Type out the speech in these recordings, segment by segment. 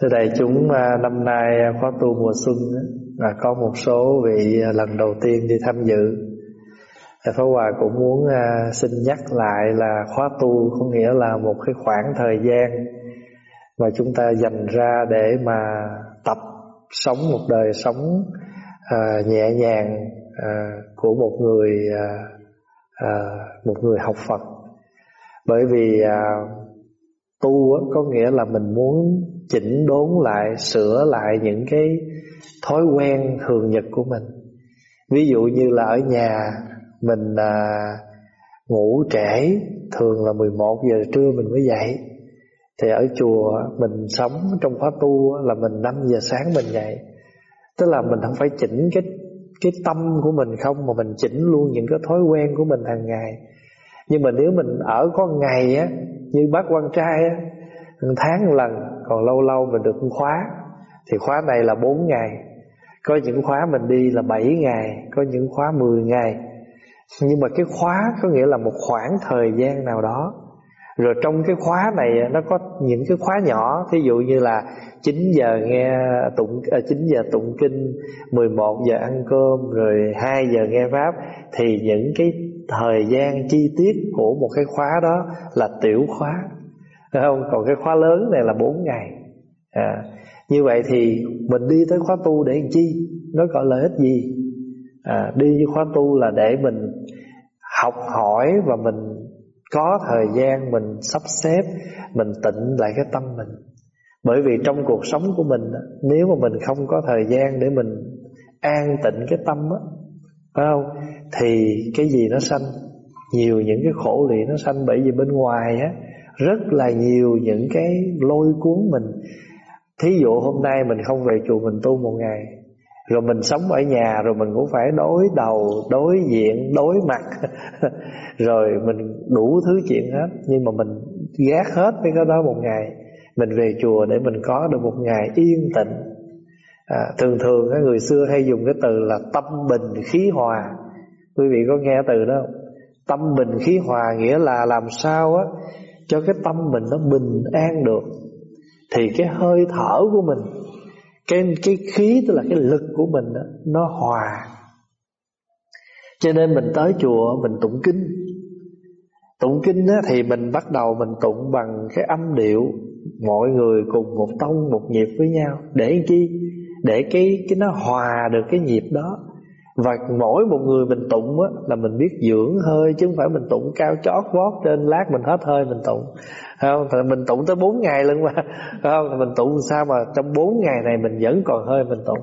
Thưa đại chúng à, năm nay à, khóa tu mùa xuân là có một số vị à, lần đầu tiên đi tham dự. Thầy Pháp Hòa cũng muốn xin nhắc lại là khóa tu có nghĩa là một cái khoảng thời gian mà chúng ta dành ra để mà tập sống một đời sống nhẹ nhàng của một người một người học Phật. Bởi vì tu có nghĩa là mình muốn chỉnh đốn lại sửa lại những cái thói quen thường nhật của mình. Ví dụ như là ở nhà mình à, ngủ trễ thường là 11 giờ trưa mình mới dậy. Thì ở chùa mình sống trong khóa tu là mình 5 giờ sáng mình dậy. Tức là mình không phải chỉnh cái cái tâm của mình không mà mình chỉnh luôn những cái thói quen của mình hàng ngày. Nhưng mà nếu mình ở có ngày á như bác quan trai á tháng lần còn lâu lâu mình được khóa. Thì khóa này là 4 ngày. Có những khóa mình đi là 7 ngày có những khóa 10 ngày. Nhưng mà cái khóa có nghĩa là một khoảng thời gian nào đó. Rồi trong cái khóa này nó có những cái khóa nhỏ. Thí dụ như là 9 giờ nghe tụng à, 9 giờ tụng kinh 11 giờ ăn cơm rồi 2 giờ nghe pháp. Thì những cái thời gian chi tiết của một cái khóa đó là tiểu khóa. Thấy không? Còn cái khóa lớn này là 4 ngày à, Như vậy thì mình đi tới khóa tu để làm chi Nó có lợi ích gì à, Đi với khóa tu là để mình học hỏi Và mình có thời gian mình sắp xếp Mình tịnh lại cái tâm mình Bởi vì trong cuộc sống của mình Nếu mà mình không có thời gian để mình an tịnh cái tâm á Phải không? Thì cái gì nó sanh Nhiều những cái khổ lụy nó sanh Bởi vì bên ngoài á rất là nhiều những cái lôi cuốn mình. Thí dụ hôm nay mình không về chùa mình tu một ngày rồi mình sống ở nhà rồi mình cũng phải đối đầu đối diện đối mặt. Rồi mình đủ thứ chuyện hết nhưng mà mình gác hết mấy cái đó một ngày. Mình về chùa để mình có được một ngày yên tĩnh. À, thường thường người xưa hay dùng cái từ là tâm bình khí hòa. Quý vị có nghe từ đó không? Tâm bình khí hòa nghĩa là làm sao á? Cho cái tâm mình nó bình an được thì cái hơi thở của mình cái cái khí tức là cái lực của mình đó, nó hòa. Cho nên mình tới chùa mình tụng kinh. Tụng kinh á, thì mình bắt đầu mình tụng bằng cái âm điệu mọi người cùng một tông một nhịp với nhau. Để chi? Để cái cái nó hòa được cái nhịp đó và mỗi một người mình tụng á, là mình biết dưỡng hơi chứ không phải mình tụng cao chót vót trên lát mình hết hơi mình tụng. Không? Thì mình tụng tới 4 ngày luôn mà. Không? Thì mình tụng sao mà trong 4 ngày này mình vẫn còn hơi mình tụng.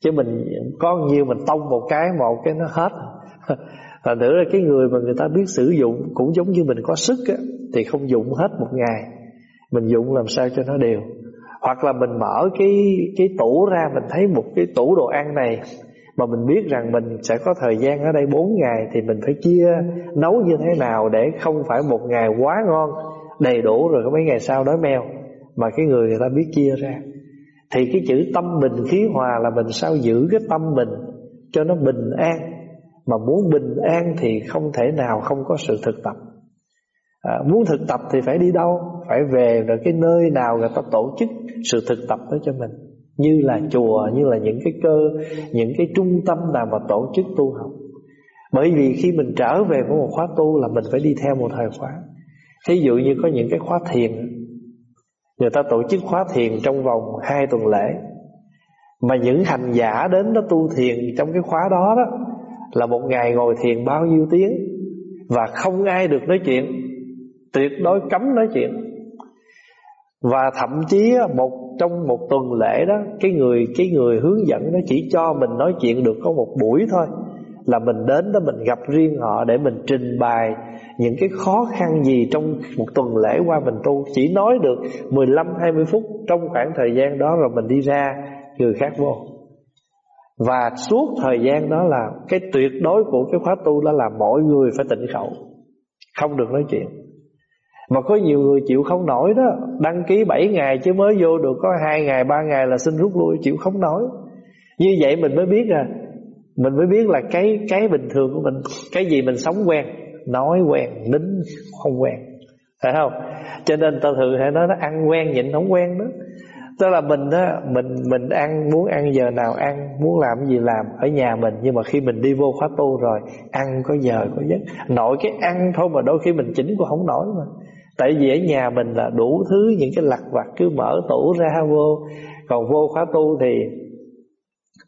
Chứ mình có nhiều mình tông một cái một cái nó hết. Và nữa là cái người mà người ta biết sử dụng cũng giống như mình có sức á, thì không dụng hết một ngày. Mình dụng làm sao cho nó đều. Hoặc là mình mở cái cái tủ ra mình thấy một cái tủ đồ ăn này mà mình biết rằng mình sẽ có thời gian ở đây 4 ngày thì mình phải chia nấu như thế nào để không phải một ngày quá ngon đầy đủ rồi có mấy ngày sau đói meo. Mà cái người người ta biết chia ra. Thì cái chữ tâm bình khí hòa là mình sao giữ cái tâm mình cho nó bình an. Mà muốn bình an thì không thể nào không có sự thực tập. À, muốn thực tập thì phải đi đâu? Phải về rồi cái nơi nào người ta tổ chức sự thực tập đó cho mình như là chùa, như là những cái cơ, những cái trung tâm nào mà tổ chức tu học. Bởi vì khi mình trở về với một khóa tu là mình phải đi theo một thời khóa. Thí dụ như có những cái khóa thiền, người ta tổ chức khóa thiền trong vòng hai tuần lễ, mà những hành giả đến đó tu thiền trong cái khóa đó đó, là một ngày ngồi thiền bao nhiêu tiếng, và không ai được nói chuyện, tuyệt đối cấm nói chuyện và thậm chí một, trong một tuần lễ đó, cái người cái người hướng dẫn nó chỉ cho mình nói chuyện được có một buổi thôi. Là mình đến đó mình gặp riêng họ để mình trình bày những cái khó khăn gì trong một tuần lễ qua mình tu. Chỉ nói được 15 20 phút trong khoảng thời gian đó rồi mình đi ra, người khác vô. Và suốt thời gian đó là cái tuyệt đối của cái khóa tu đó là mọi người phải tịnh khẩu, không được nói chuyện mà có nhiều người chịu không nổi đó. Đăng ký 7 ngày chứ mới vô được có 2 ngày 3 ngày là xin rút lui Chịu không nổi. Như vậy mình mới biết à Mình mới biết là cái cái bình thường của mình Cái gì mình sống quen Nói quen, nín không quen. Phải không? Cho nên ta thường hay nói nó ăn quen nhịn không quen đó. Tức là mình á mình mình ăn muốn ăn giờ nào ăn muốn làm gì làm ở nhà mình. Nhưng mà khi mình đi vô khóa tu rồi ăn có giờ có giấc. Nội cái ăn thôi mà đôi khi mình chỉnh cũng không nổi mà tại vì ở nhà mình là đủ thứ những cái lặt vặt cứ mở tủ ra vô. Còn vô khóa tu thì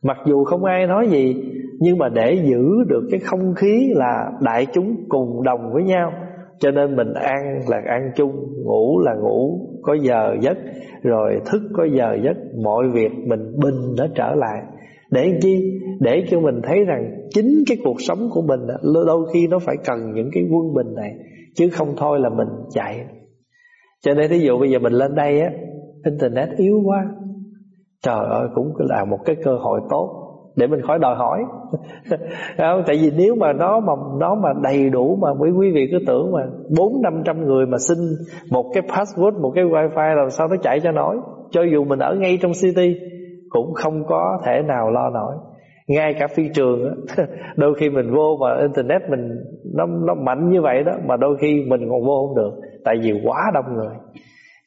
mặc dù không ai nói gì, nhưng mà để giữ được cái không khí là đại chúng cùng đồng với nhau. Cho nên mình ăn là ăn chung, ngủ là ngủ, có giờ giấc. Rồi thức có giờ giấc, mọi việc mình bình nó trở lại. Để chi? Để cho mình thấy rằng chính cái cuộc sống của mình đôi khi nó phải cần những cái quân bình này chứ không thôi là mình chạy. Cho nên ví dụ bây giờ mình lên đây á, internet yếu quá. Trời ơi, cũng là một cái cơ hội tốt để mình khỏi đòi hỏi. Không? tại vì nếu mà nó mà nó mà đầy đủ mà quý quý vị cứ tưởng mà bốn năm trăm người mà xin một cái password, một cái wifi làm sao nó chạy cho nổi. Cho dù mình ở ngay trong city, cũng không có thể nào lo nổi ngay cả phi trường đôi khi mình vô mà internet mình nó nó mạnh như vậy đó mà đôi khi mình còn vô không được tại vì quá đông người.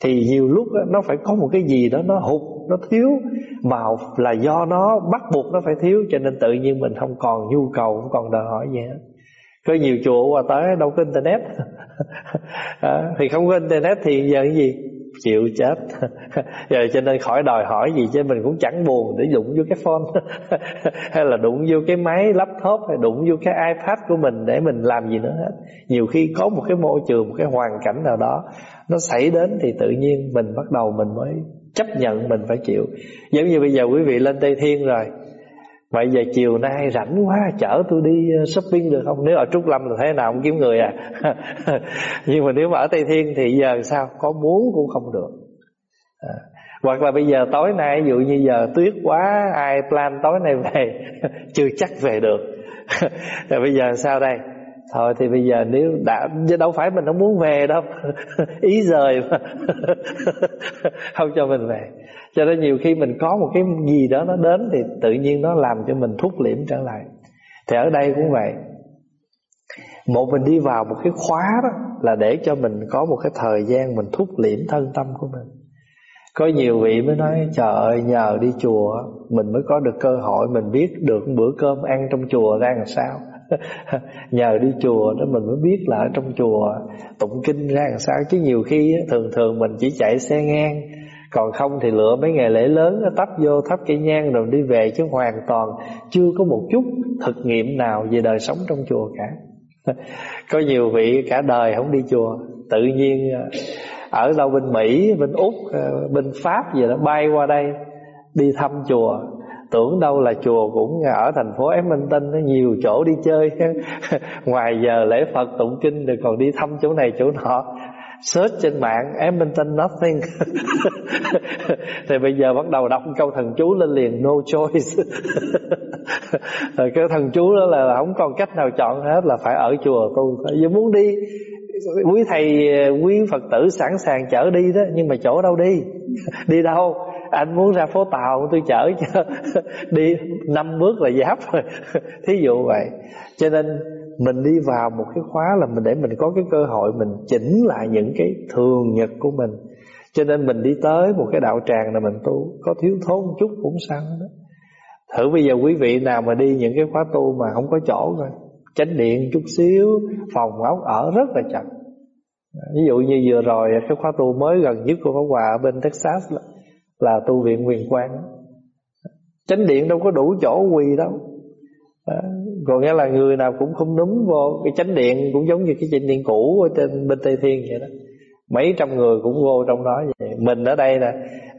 Thì nhiều lúc đó, nó phải có một cái gì đó nó hụt nó thiếu mà là do nó bắt buộc nó phải thiếu cho nên tự nhiên mình không còn nhu cầu không còn đòi hỏi gì hết. Có nhiều chùa qua tới đâu có internet. À, thì không có internet thì giờ cái gì? Chịu chết. Giờ cho nên khỏi đòi hỏi gì chứ, mình cũng chẳng buồn để đụng vô cái phone. Hay là đụng vô cái máy laptop, hay đụng vô cái ipad của mình để mình làm gì nữa hết. Nhiều khi có một cái môi trường, một cái hoàn cảnh nào đó, nó xảy đến thì tự nhiên mình bắt đầu mình mới chấp nhận mình phải chịu. Giống như bây giờ quý vị lên tây thiên rồi Vậy giờ chiều nay rảnh quá, Chở tôi đi ờ, shopping được không? Nếu ở Trúc Lâm là thế nào không kiếm người à? Nhưng mà nếu mà ở Tây Thiên Thì giờ sao? Có muốn cũng không được. À. Hoặc là bây giờ tối nay, Ví dụ như giờ tuyết quá, Ai plan tối nay về? Chưa chắc về được. Rồi bây giờ sao đây? Thôi thì bây giờ nếu đã, chứ Đâu phải mình không muốn về đâu. Ý rời mà. Không cho mình về. Cho nên nhiều khi mình có một cái gì đó nó đến Thì tự nhiên nó làm cho mình thúc liễm trở lại. Thì ở đây cũng vậy. Một mình đi vào một cái khóa đó Là để cho mình có một cái thời gian Mình thúc liễm thân tâm của mình. Có nhiều vị mới nói, Trời ơi, nhờ đi chùa, Mình mới có được cơ hội, Mình biết được bữa cơm ăn trong chùa ra làm sao. nhờ đi chùa đó mình mới biết là ở trong chùa tụng kinh ra làm sao. Chứ nhiều khi thường thường mình chỉ chạy xe ngang, còn không thì lựa mấy ngày lễ lớn tấp vô thắp cây nhang rồi đi về chứ hoàn toàn chưa có một chút thực nghiệm nào về đời sống trong chùa cả. Có nhiều vị cả đời không đi chùa, tự nhiên à, ở đâu bên Mỹ, bên Úc à, bên Pháp gì đó bay qua đây đi thăm chùa tưởng đâu là chùa cũng ở thành phố Edmonton nó nhiều chỗ đi chơi. Ngoài giờ lễ Phật tụng kinh rồi còn đi thăm chỗ này chỗ nọ. Search trên mạng Edmonton nothing. Thì bây giờ bắt đầu đọc câu thần chú lên liền, no choice. Rồi cái thần chú đó là không còn cách nào chọn hết, là phải ở chùa tu. Giờ muốn đi, quý thầy, quý phật tử sẵn sàng chở đi đó, nhưng mà chỗ đâu đi? Đi đâu? Anh muốn ra phố tàu tôi chở cho. Đi năm bước là giáp rồi. Thí dụ vậy. Cho nên mình đi vào một cái khóa là mình để mình có cái cơ hội mình chỉnh lại những cái thường nhật của mình. Cho nên mình đi tới một cái đạo tràng là mình tu có thiếu thốn một chút cũng sao đó. Thử bây giờ quý vị nào mà đi những cái khóa tu mà không có chỗ rồi chánh điện chút xíu phòng ốc ở rất là chặt ví dụ như vừa rồi cái khóa tu mới gần nhất của Pháp Hòa ở bên Texas là, là tu viện quyền quang. Chánh điện đâu có đủ chỗ quỳ đâu. Còn nghĩa là người nào cũng không núm vô cái chánh điện cũng giống như cái chánh điện cũ ở trên bên tây thiên vậy đó. Mấy trăm người cũng vô trong đó vậy. Mình ở đây nè,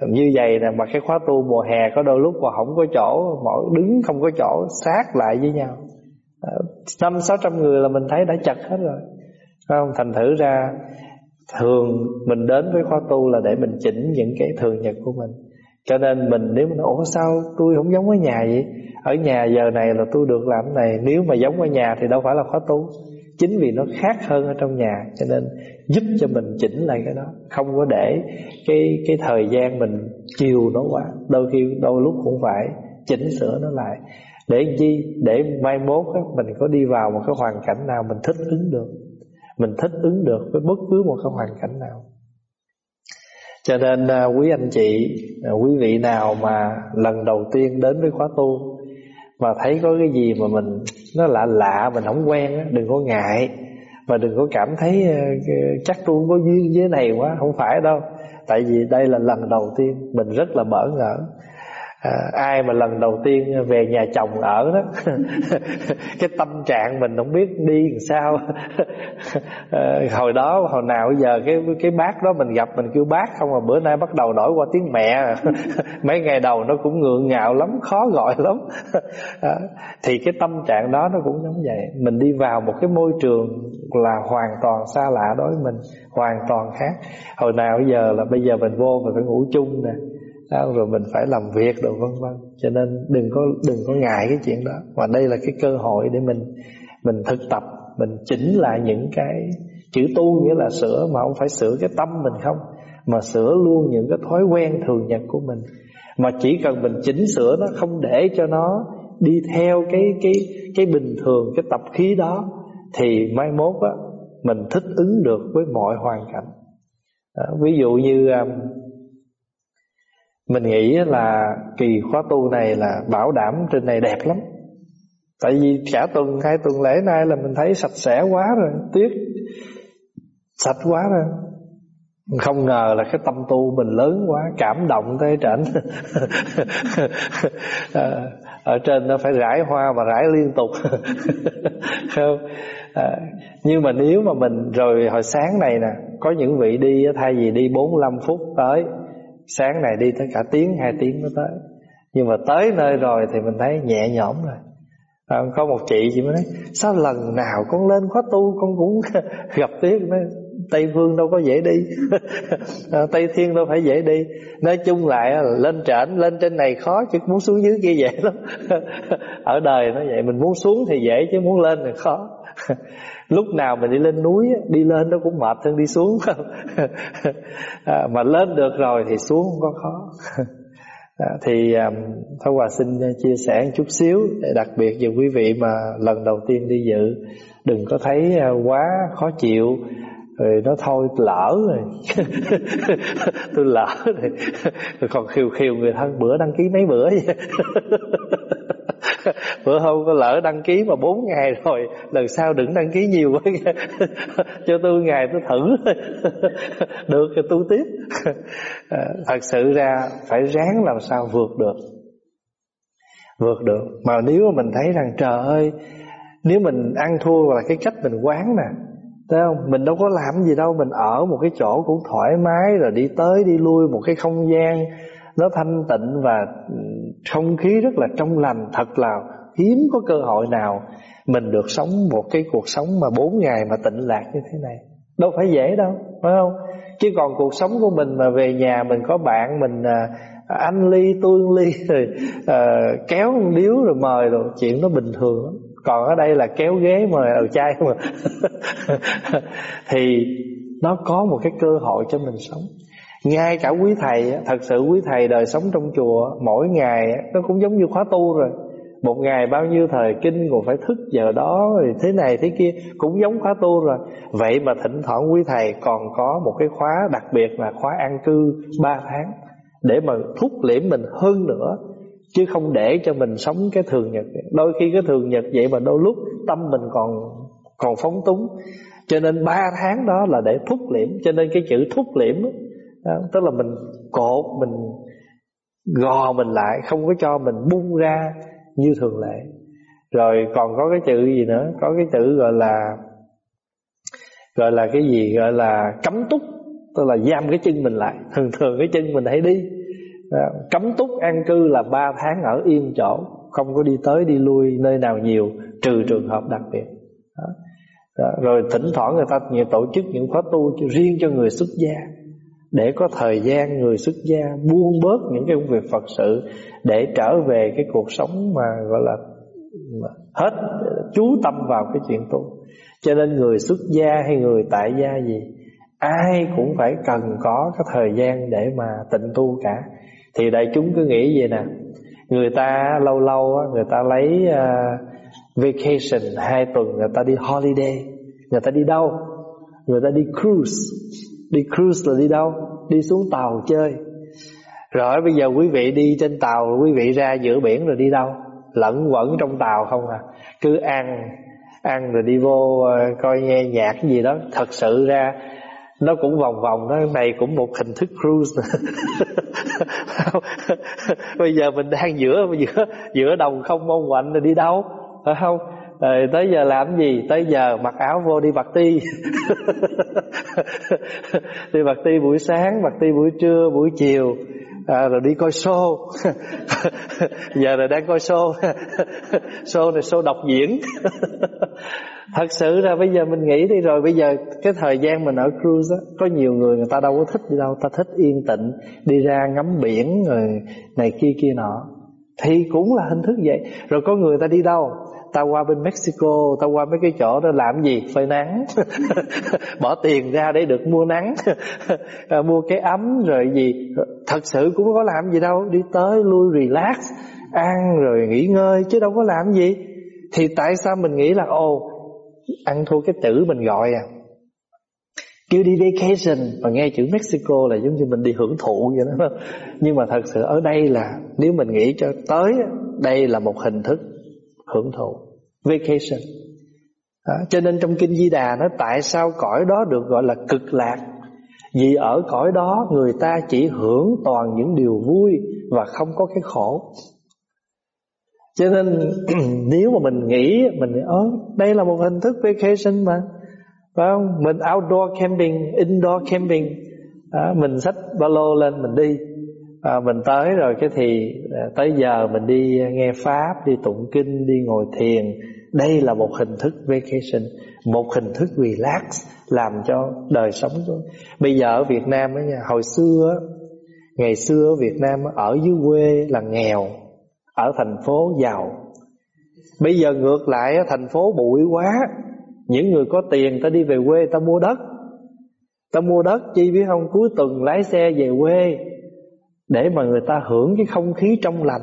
như vậy nè, mà cái khóa tu mùa hè có đôi lúc mà không có chỗ, mỗi đứng không có chỗ, sát lại với nhau. Năm sáu trăm người là mình thấy đã chặt hết rồi. Không? Thành thử ra thường mình đến với khóa tu là để mình chỉnh những cái thường nhật của mình. Cho nên mình nếu mình nói ủa sao tôi không giống ở nhà vậy? Ở nhà giờ này là tôi được làm này nếu mà giống ở nhà thì đâu phải là khóa tu. Chính vì nó khác hơn ở trong nhà cho nên giúp cho mình chỉnh lại cái đó. Không có để cái cái thời gian mình chiều nó quá. Đôi khi đôi lúc cũng phải chỉnh sửa nó lại. Để chi? Để mai mốt á, mình có đi vào một cái hoàn cảnh nào mình thích ứng được mình thích ứng được với bất cứ một cái hoàn cảnh nào. Cho nên à, quý anh chị à, quý vị nào mà lần đầu tiên đến với khóa tu mà thấy có cái gì mà mình, nó lạ lạ, mình không quen á, đừng có ngại. Và đừng có cảm thấy à, chắc tôi không có duyên với này quá, không phải đâu. Tại vì đây là lần đầu tiên, mình rất là bỡ ngỡ à, ai mà lần đầu tiên về nhà chồng ở đó cái tâm trạng mình không biết đi làm sao. À, hồi đó hồi nào giờ cái cái bác đó mình gặp mình kêu bác không mà bữa nay bắt đầu đổi qua tiếng mẹ. Mấy ngày đầu nó cũng ngượng ngạo lắm khó gọi lắm. À, thì cái tâm trạng đó nó cũng giống vậy. Mình đi vào một cái môi trường là hoàn toàn xa lạ đối với mình hoàn toàn khác. Hồi nào giờ là bây giờ mình vô mình phải ngủ chung nè đó, rồi mình phải làm việc rồi vân vân. Cho nên đừng có đừng có ngại cái chuyện đó. Và đây là cái cơ hội để mình mình thực tập mình chỉnh lại những cái chữ tu nghĩa là sửa mà không phải sửa cái tâm mình không mà sửa luôn những cái thói quen thường nhật của mình. Mà chỉ cần mình chỉnh sửa nó không để cho nó đi theo cái cái cái bình thường cái tập khí đó thì mai mốt á mình thích ứng được với mọi hoàn cảnh. Đó, ví dụ như um, mình nghĩ là kỳ khóa tu này là bảo đảm trên này đẹp lắm. Tại vì cả tuần hai tuần lễ nay là mình thấy sạch sẽ quá rồi Tuyết sạch quá rồi. Không ngờ là cái tâm tu mình lớn quá Cảm động tới trển. Ờ, ở trên nó phải rải hoa mà rải liên tục. Không? À, Nhưng mà nếu mà mình Rồi hồi sáng này nè Có những vị đi thay vì đi 45 phút tới sáng này đi tới cả tiếng hai tiếng mới tới. Nhưng mà tới nơi rồi thì mình thấy nhẹ nhõm rồi. À, có một chị chị mới nói sao lần nào con lên khóa tu con cũng gặp tiếc nói tây phương đâu có dễ đi. À, tây thiên đâu phải dễ đi. Nói chung lại lên trển lên trên này khó chứ muốn xuống dưới kia dễ lắm. Ở đời nó vậy mình muốn xuống thì dễ chứ muốn lên thì khó. lúc nào mình đi lên núi đi lên nó cũng mệt hơn đi xuống. À, mà lên được rồi thì xuống không có khó. À, thì um, Hòa xin uh, chia sẻ một chút xíu đặc biệt về quý vị mà lần đầu tiên đi dự đừng có thấy uh, quá khó chịu rồi nó thôi lỡ rồi. Tôi lỡ rồi. Còn khiều khiều người thân bữa đăng ký mấy bữa vậy? bữa hôm có lỡ đăng ký mà 4 ngày rồi, lần sau đừng đăng ký nhiều quá cho tôi ngày tôi thử. Được thì tu tiếp. À, thật sự ra phải ráng làm sao vượt được. Vượt được. Mà nếu mà mình thấy rằng, trời ơi, nếu mình ăn thua là cái cách mình quán nè, Thấy không? Mình đâu có làm gì đâu, Mình ở một cái chỗ cũng thoải mái Rồi đi tới đi lui một cái không gian nó thanh tịnh và ừ, không khí rất là trong lành Thật là hiếm có cơ hội nào Mình được sống một cái cuộc sống Mà bốn ngày mà tịnh lạc như thế này. Đâu phải dễ đâu Phải không? Chứ còn cuộc sống của mình mà về nhà Mình có bạn mình à, anh ly tương ly rồi à, ờ, kéo điếu rồi mời rồi chuyện nó bình thường lắm. Còn ở đây là kéo ghế mời đầu ừ, chai mà. Thì nó có một cái cơ hội cho mình sống ngay cả quý thầy thật sự quý thầy đời sống trong chùa, mỗi ngày nó cũng giống như khóa tu rồi. Một ngày bao nhiêu thời kinh còn phải thức giờ đó, rồi thế này thế kia, cũng giống khóa tu rồi. Vậy mà thỉnh thoảng quý thầy còn có một cái khóa đặc biệt là khóa an cư 3 tháng, để mà thúc liễm mình hơn nữa, chứ không để cho mình sống cái thường nhật. Đôi khi cái thường nhật vậy mà đôi lúc tâm mình còn còn phóng túng. Cho nên ba tháng đó là để thúc liễm, cho nên cái chữ thúc liễm đó, tức là mình cột mình gò mình lại không có cho mình bung ra như thường lệ. Rồi còn có cái chữ gì nữa? Có cái chữ gọi là gọi là cái gì? Gọi là cấm túc tức là giam cái chân mình lại. Thường thường cái chân mình hãy đi. Cấm túc an cư là ba tháng ở yên chỗ không có đi tới đi lui nơi nào nhiều trừ trường hợp đặc biệt. Đó. Đó. rồi thỉnh thoảng người ta tổ chức những khóa tu riêng cho người xuất gia để có thời gian người xuất gia buông bớt những cái công việc Phật sự để trở về cái cuộc sống mà, gọi là hết chú tâm vào cái chuyện tu. Cho nên người xuất gia hay người tại gia gì, ai cũng phải cần có cái thời gian để mà tịnh tu cả. Thì đại chúng cứ nghĩ vậy nè, người ta lâu lâu người ta lấy à, vacation hai tuần, người ta đi holiday, người ta đi đâu? Người ta đi cruise. Đi cruise là đi đâu? Đi xuống tàu chơi. Rồi bây giờ quý vị đi trên tàu, Quý vị ra giữa biển rồi đi đâu? Lẫn quẩn trong tàu không à? Cứ ăn Ăn rồi đi vô ờ, coi nghe nhạc gì đó. Thật sự ra, nó cũng vòng vòng đó này cũng một hình thức cruise bây giờ mình đang giữa giữa giữa đồng không mong quạnh rồi đi đâu? Phải không? Rồi tới giờ làm gì? Tới giờ mặc áo vô đi bạc ti. Đi bạc ti buổi sáng bạc ti buổi trưa buổi chiều. À, rồi đi coi show. Giờ là đang coi show. Show này show đọc diễn. Thật sự ra bây giờ mình nghĩ đi rồi. Bây giờ cái thời gian mình ở cruise á có nhiều người người ta đâu có thích đi đâu. Ta thích yên tĩnh đi ra ngắm biển rồi này kia kia nọ. Thì cũng là hình thức vậy. Rồi có người ta đi đâu? Ta qua bên Mexico, ta qua mấy cái chỗ đó làm gì? Phơi nắng. Bỏ tiền ra để được mua nắng. Mua cái ấm rồi gì. Thật sự cũng có làm gì đâu. Đi tới lui, relax, ăn rồi nghỉ ngơi chứ đâu có làm gì. Thì tại sao mình nghĩ là, ồ, ăn thua cái chữ mình gọi à? Kêu đi vacation. Và nghe chữ Mexico là giống như mình đi hưởng thụ vậy đó. Nhưng mà thật sự ở đây là, nếu mình nghĩ cho tới đây là một hình thức hưởng thụ. Vacation. Đó. cho nên trong kinh di đà nó tại sao cõi đó được gọi là cực lạc? Vì ở cõi đó người ta chỉ hưởng toàn những điều vui và không có cái khổ. Cho nên nếu mà mình nghĩ mình ớ đây là một hình thức vacation mà. Phải không? Mình outdoor camping indoor camping. Đó, mình xách ba lô lên mình đi à, mình tới rồi cái thì à, tới giờ mình đi à, nghe pháp đi tụng kinh đi ngồi thiền. Đây là một hình thức vacation một hình thức relax làm cho đời sống bây giờ ở Việt Nam ấy nha hồi xưa ngày xưa ở Việt Nam ở dưới quê là nghèo ở thành phố giàu. Bây giờ ngược lại thành phố bụi quá những người có tiền ta đi về quê ta mua đất. Ta mua đất chi biết không? Cuối tuần lái xe về quê để mà người ta hưởng cái không khí trong lành.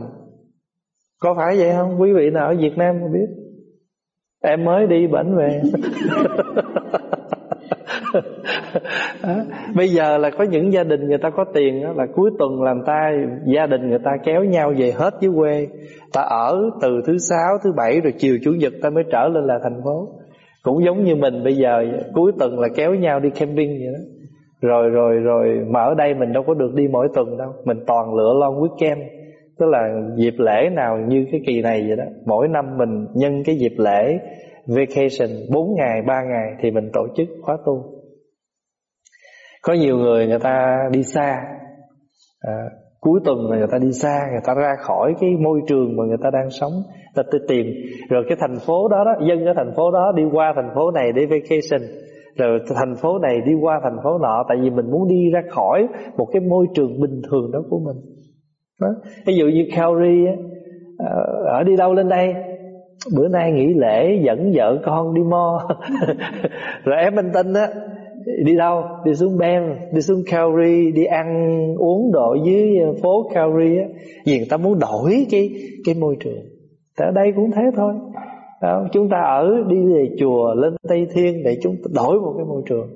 Có phải vậy không? Quý vị nào ở Việt Nam không biết? Em mới đi bệnh về. Bây giờ là có những gia đình người ta có tiền đó, là cuối tuần làm ta gia đình người ta kéo nhau về hết dưới quê. Ta ở từ thứ sáu thứ bảy rồi chiều chủ nhật ta mới trở lên là thành phố. Cũng giống như mình bây giờ cuối tuần là kéo nhau đi camping vậy đó rồi rồi rồi. Mà ở đây mình đâu có được đi mỗi tuần đâu. Mình toàn lựa long weekend. Tức là dịp lễ nào như cái kỳ này vậy đó. Mỗi năm mình nhân cái dịp lễ vacation 4 ngày 3 ngày thì mình tổ chức khóa tu. Có nhiều người người ta đi xa. À, cuối tuần là người ta đi xa người ta ra khỏi cái môi trường mà người ta đang sống. Ta tìm. Rồi cái thành phố đó đó dân ở thành phố đó đi qua thành phố này để vacation rồi thành phố này đi qua thành phố nọ, tại vì mình muốn đi ra khỏi một cái môi trường bình thường đó của mình. Đó. ví dụ như Calgary ờ, ở đi đâu lên đây? Bữa nay nghỉ lễ, dẫn vợ con đi mo. Rồi em anh tin á, đi đâu? Đi xuống Ben đi xuống Calgary, đi ăn uống đồ dưới phố Calgary á. Vì người ta muốn đổi cái cái môi trường. Tại ở đây cũng thế thôi đó, chúng ta ở đi về chùa lên Tây Thiên để chúng ta đổi một cái môi trường.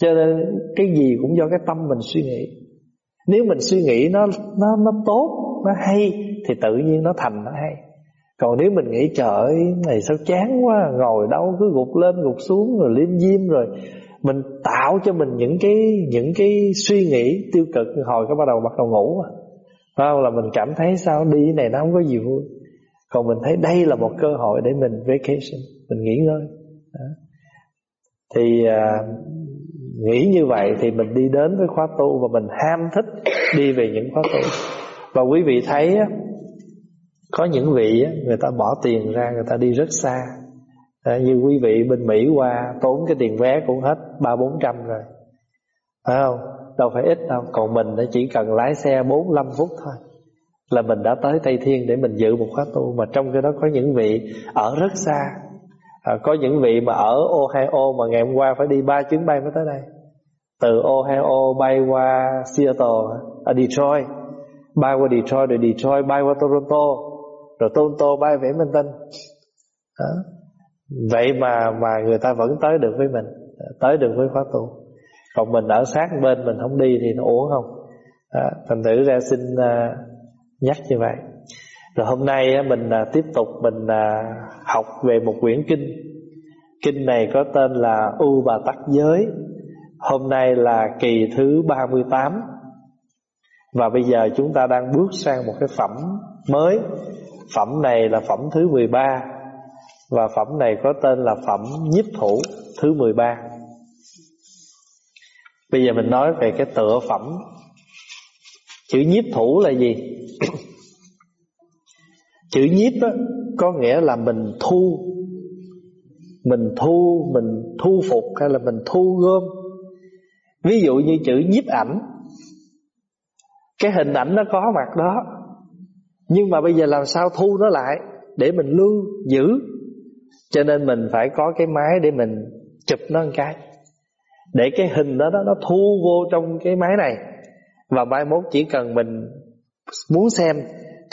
Cho nên cái gì cũng do cái tâm mình suy nghĩ. Nếu mình suy nghĩ nó nó nó tốt nó hay thì tự nhiên nó thành nó hay. Còn nếu mình nghĩ trời này sao chán quá ngồi đâu cứ gục lên gục xuống rồi liêm diêm rồi. Mình tạo cho mình những cái những cái suy nghĩ tiêu cực hồi cái bắt đầu bắt đầu ngủ mà. Không? Là mình cảm thấy sao đi cái này nó không có gì vui còn mình thấy đây là một cơ hội để mình vacation mình nghỉ ngơi. Đó. thì à, nghĩ như vậy thì mình đi đến với khóa tu và mình ham thích đi về những khóa tu. Và quý vị thấy có những vị người ta bỏ tiền ra người ta đi rất xa. À, như quý vị bên Mỹ qua tốn cái tiền vé cũng hết ba bốn trăm rồi. Phải không? Đâu phải ít đâu còn mình chỉ cần lái xe 45 phút thôi là mình đã tới Tây Thiên để mình dự một khóa tu. Mà trong cái đó có những vị ở rất xa. À, có những vị mà ở Ohio mà ngày hôm qua phải đi ba chuyến bay mới tới đây. Từ Ohio bay qua Seattle à Detroit. Bay qua Detroit rồi Detroit bay qua Toronto. Rồi Toronto bay về Minh đó. vậy mà mà người ta vẫn tới được với mình à, tới được với khóa tu. Còn mình ở sát bên mình không đi thì nó uổng không? À, thành thử ra xin uh, nhắc như vậy. Rồi hôm nay mình à, tiếp tục mình à, học về một quyển kinh. Kinh này có tên là u bà tắc giới. Hôm nay là kỳ thứ 38 và bây giờ chúng ta đang bước sang một cái phẩm mới. Phẩm này là phẩm thứ 13 và phẩm này có tên là phẩm nhiếp thủ thứ 13 Bây giờ mình nói về cái tựa phẩm. Chữ nhiếp thủ là gì? Chữ nhiếp á, có nghĩa là mình thu. Mình thu, mình thu phục hay là mình thu gom. Ví dụ như chữ nhiếp ảnh. Cái hình ảnh nó có mặt đó. Nhưng mà bây giờ làm sao thu nó lại? Để mình lưu, giữ. Cho nên mình phải có cái máy để mình chụp nó một cái. Để cái hình đó, đó nó thu vô trong cái máy này. Và mai mốt chỉ cần mình muốn xem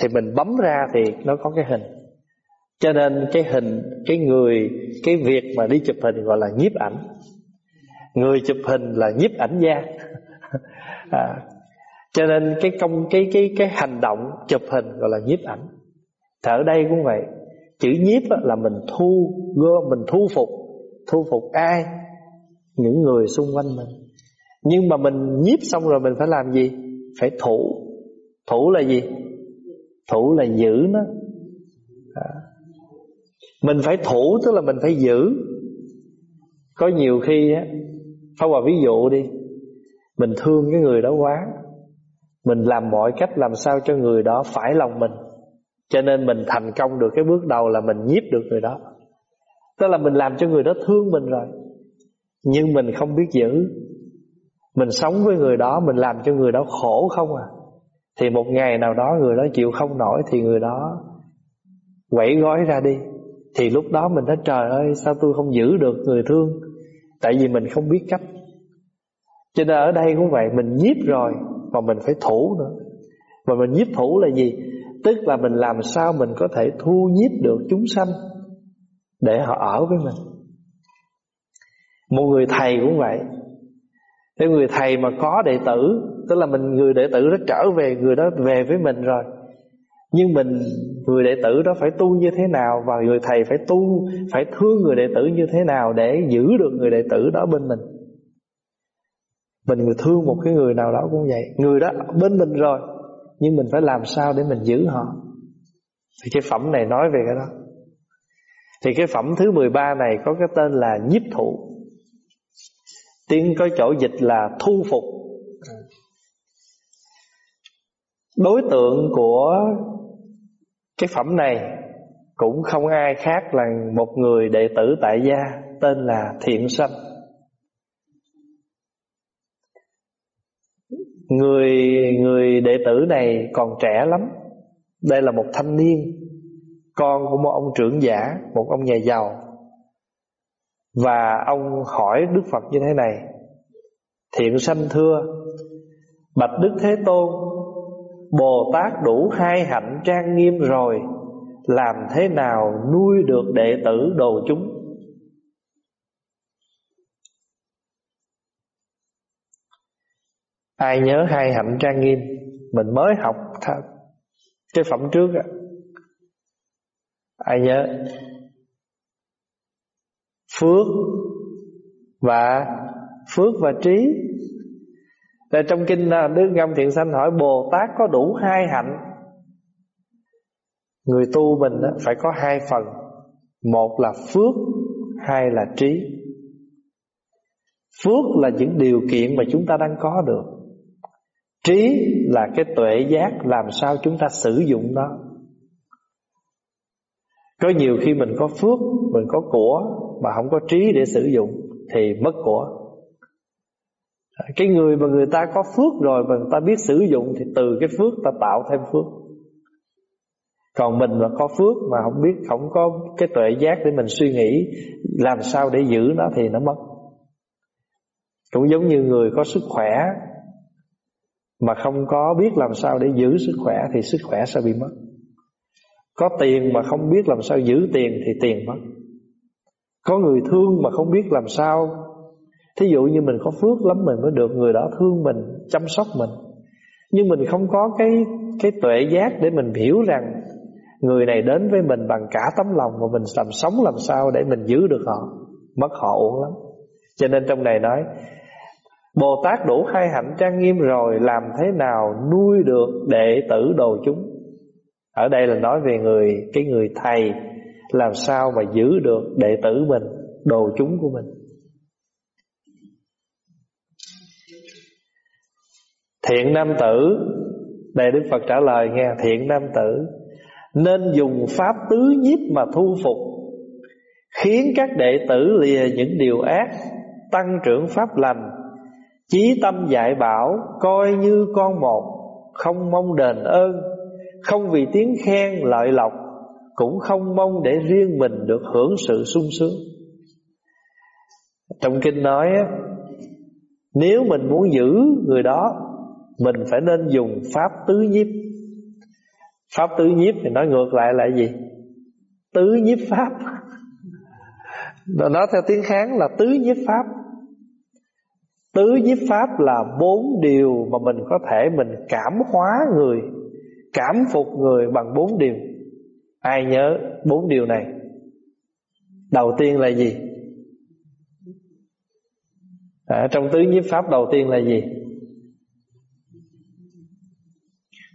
thì mình bấm ra thì nó có cái hình. Cho nên cái hình cái người cái việc mà đi chụp hình gọi là nhiếp ảnh. Người chụp hình là nhiếp ảnh gia. À, cho nên cái công cái cái cái hành động chụp hình gọi là nhiếp ảnh. Thì ở đây cũng vậy. Chữ nhiếp là mình thu gom mình thu phục. Thu phục ai? Những người xung quanh mình. Nhưng mà mình nhiếp xong rồi mình phải làm gì? Phải thủ. Thủ là gì? Thủ là giữ nó. À. mình phải thủ, tức là mình phải giữ. Có nhiều khi á Pháp Hòa ví dụ đi, Mình thương cái người đó quá, Mình làm mọi cách làm sao cho người đó phải lòng mình, Cho nên mình thành công được cái bước đầu là mình nhiếp được người đó. Tức là mình làm cho người đó thương mình rồi, nhưng mình không biết giữ. Mình sống với người đó, Mình làm cho người đó khổ không à? Thì một ngày nào đó người đó chịu không nổi Thì người đó Quẩy gói ra đi. Thì lúc đó mình nói, trời ơi, Sao tôi không giữ được người thương? Tại vì mình không biết cách. Cho nên ở đây cũng vậy, Mình nhiếp rồi Mà mình phải thủ nữa. Mà mình nhiếp thủ là gì? Tức là mình làm sao mình có thể thu nhiếp được chúng sanh Để họ ở với mình. Một người thầy cũng vậy. Nếu người thầy mà có đệ tử, Tức là mình, người đệ tử đó trở về, Người đó về với mình rồi. Nhưng mình, người đệ tử đó phải tu như thế nào Và người thầy phải tu, Phải thương người đệ tử như thế nào Để giữ được người đệ tử đó bên mình? Mình người thương một cái người nào đó cũng vậy. Người đó bên mình rồi, Nhưng mình phải làm sao để mình giữ họ? Thì cái phẩm này nói về cái đó. Thì cái phẩm thứ 13 này có cái tên là nhiếp thụ. Tiếng có chỗ dịch là thu phục. Đối tượng của cái phẩm này Cũng không ai khác là một người đệ tử tại gia, Tên là Thiện Sanh. Người người đệ tử này còn trẻ lắm. Đây là một thanh niên, Con của một ông trưởng giả, Một ông nhà giàu và ông hỏi Đức Phật như thế này, Thiện sanh thưa, Bạch Đức Thế Tôn, Bồ Tát đủ hai hạnh trang nghiêm rồi, Làm thế nào nuôi được đệ tử đồ chúng? Ai nhớ hai hạnh trang nghiêm, Mình mới học Cái phẩm trước á. Ai nhớ? Phước và phước và trí. Là trong kinh à, Đức Ngâm Thiện Sanh hỏi, Bồ Tát có đủ hai hạnh? Người tu mình phải có hai phần. Một là phước, Hai là trí. Phước là những điều kiện mà chúng ta đang có được. Trí là cái tuệ giác Làm sao chúng ta sử dụng nó. Có nhiều khi mình có phước, Mình có của mà không có trí để sử dụng thì mất của. Cái người mà người ta có phước rồi mà người ta biết sử dụng thì từ cái phước ta tạo thêm phước. Còn mình mà có phước mà không biết, không có cái tuệ giác để mình suy nghĩ làm sao để giữ nó thì nó mất. Cũng giống như người có sức khỏe mà không có biết làm sao để giữ sức khỏe thì sức khỏe sẽ bị mất. Có tiền mà không biết làm sao giữ tiền thì tiền mất có người thương mà không biết làm sao. Thí dụ như mình có phước lắm, Mình mới được người đó thương mình, Chăm sóc mình. Nhưng mình không có cái cái tuệ giác Để mình hiểu rằng Người này đến với mình bằng cả tấm lòng Mà mình làm sống làm sao để mình giữ được họ. Mất họ uổng lắm. Cho nên trong này nói, Bồ Tát đủ hai hạnh trang nghiêm rồi, Làm thế nào nuôi được đệ tử đồ chúng? Ở đây là nói về người, Cái người thầy. Làm sao mà giữ được đệ tử mình, Đồ chúng của mình? Thiện nam tử, Đây Đức Phật trả lời nghe, Thiện nam tử, Nên dùng pháp tứ nhiếp mà thu phục, Khiến các đệ tử lìa những điều ác, Tăng trưởng pháp lành, Chí tâm dạy bảo, Coi như con một, Không mong đền ơn, Không vì tiếng khen, lợi lộc cũng không mong để riêng mình được hưởng sự sung sướng. Trong kinh nói Nếu mình muốn giữ người đó, mình phải nên dùng pháp tứ nhiếp. Pháp tứ nhiếp thì nói ngược lại là gì? Tứ nhiếp pháp. Nói theo tiếng Hán là tứ nhiếp pháp. Tứ nhiếp pháp là bốn điều mà mình có thể mình cảm hóa người, cảm phục người bằng bốn điều ai nhớ bốn điều này? Đầu tiên là gì? À, trong tứ nhiếp pháp đầu tiên là gì?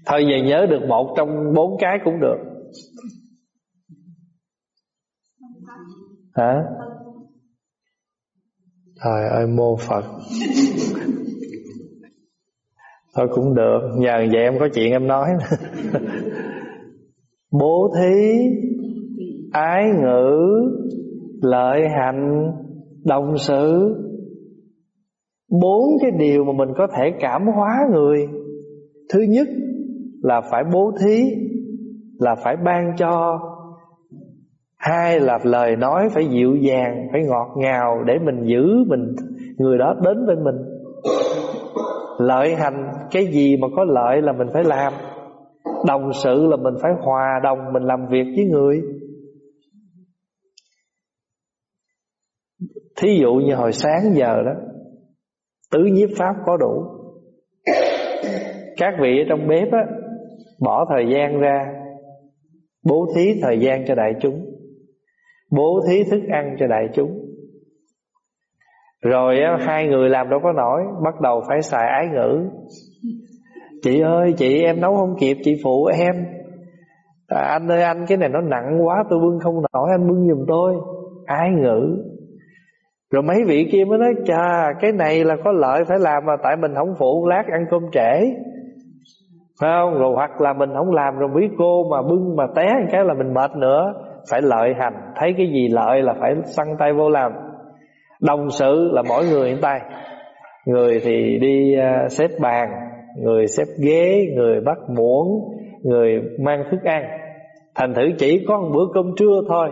Thôi về nhớ được một trong bốn cái cũng được. Hả? Trời ơi mô Phật. Thôi cũng được Nhờ vậy em có chuyện em nói Bố thí, Ái ngữ, Lợi hạnh, Đồng sự. Bốn cái điều mà mình có thể cảm hóa người. Thứ nhất là phải bố thí, là phải ban cho. Hai là lời nói phải dịu dàng, phải ngọt ngào để mình giữ mình, người đó đến với mình. Lợi hành cái gì mà có lợi là mình phải làm đồng sự là mình phải hòa đồng, mình làm việc với người. Thí dụ như hồi sáng giờ đó, tứ nhiếp pháp có đủ. Các vị ở trong bếp á, Bỏ thời gian ra, Bố thí thời gian cho đại chúng, Bố thí thức ăn cho đại chúng. Rồi hai người làm đâu có nổi, Bắt đầu phải xài ái ngữ. Chị ơi chị em nấu không kịp Chị phụ em. À, Anh ơi anh cái này nó nặng quá Tôi bưng không nổi anh bưng giùm tôi. Ái ngữ Rồi mấy vị kia mới nói Chà cái này là có lợi phải làm mà Tại mình không phụ lát ăn cơm trễ. Phải không? Rồi hoặc là mình không làm rồi quý cô mà bưng mà té cái là mình mệt nữa. Phải lợi hành. Thấy cái gì lợi là phải săn tay vô làm. Đồng sự là mỗi người một tay. Người thì đi uh, xếp bàn người xếp ghế người bắt muỗng người mang thức ăn. Thành thử chỉ có một bữa cơm trưa thôi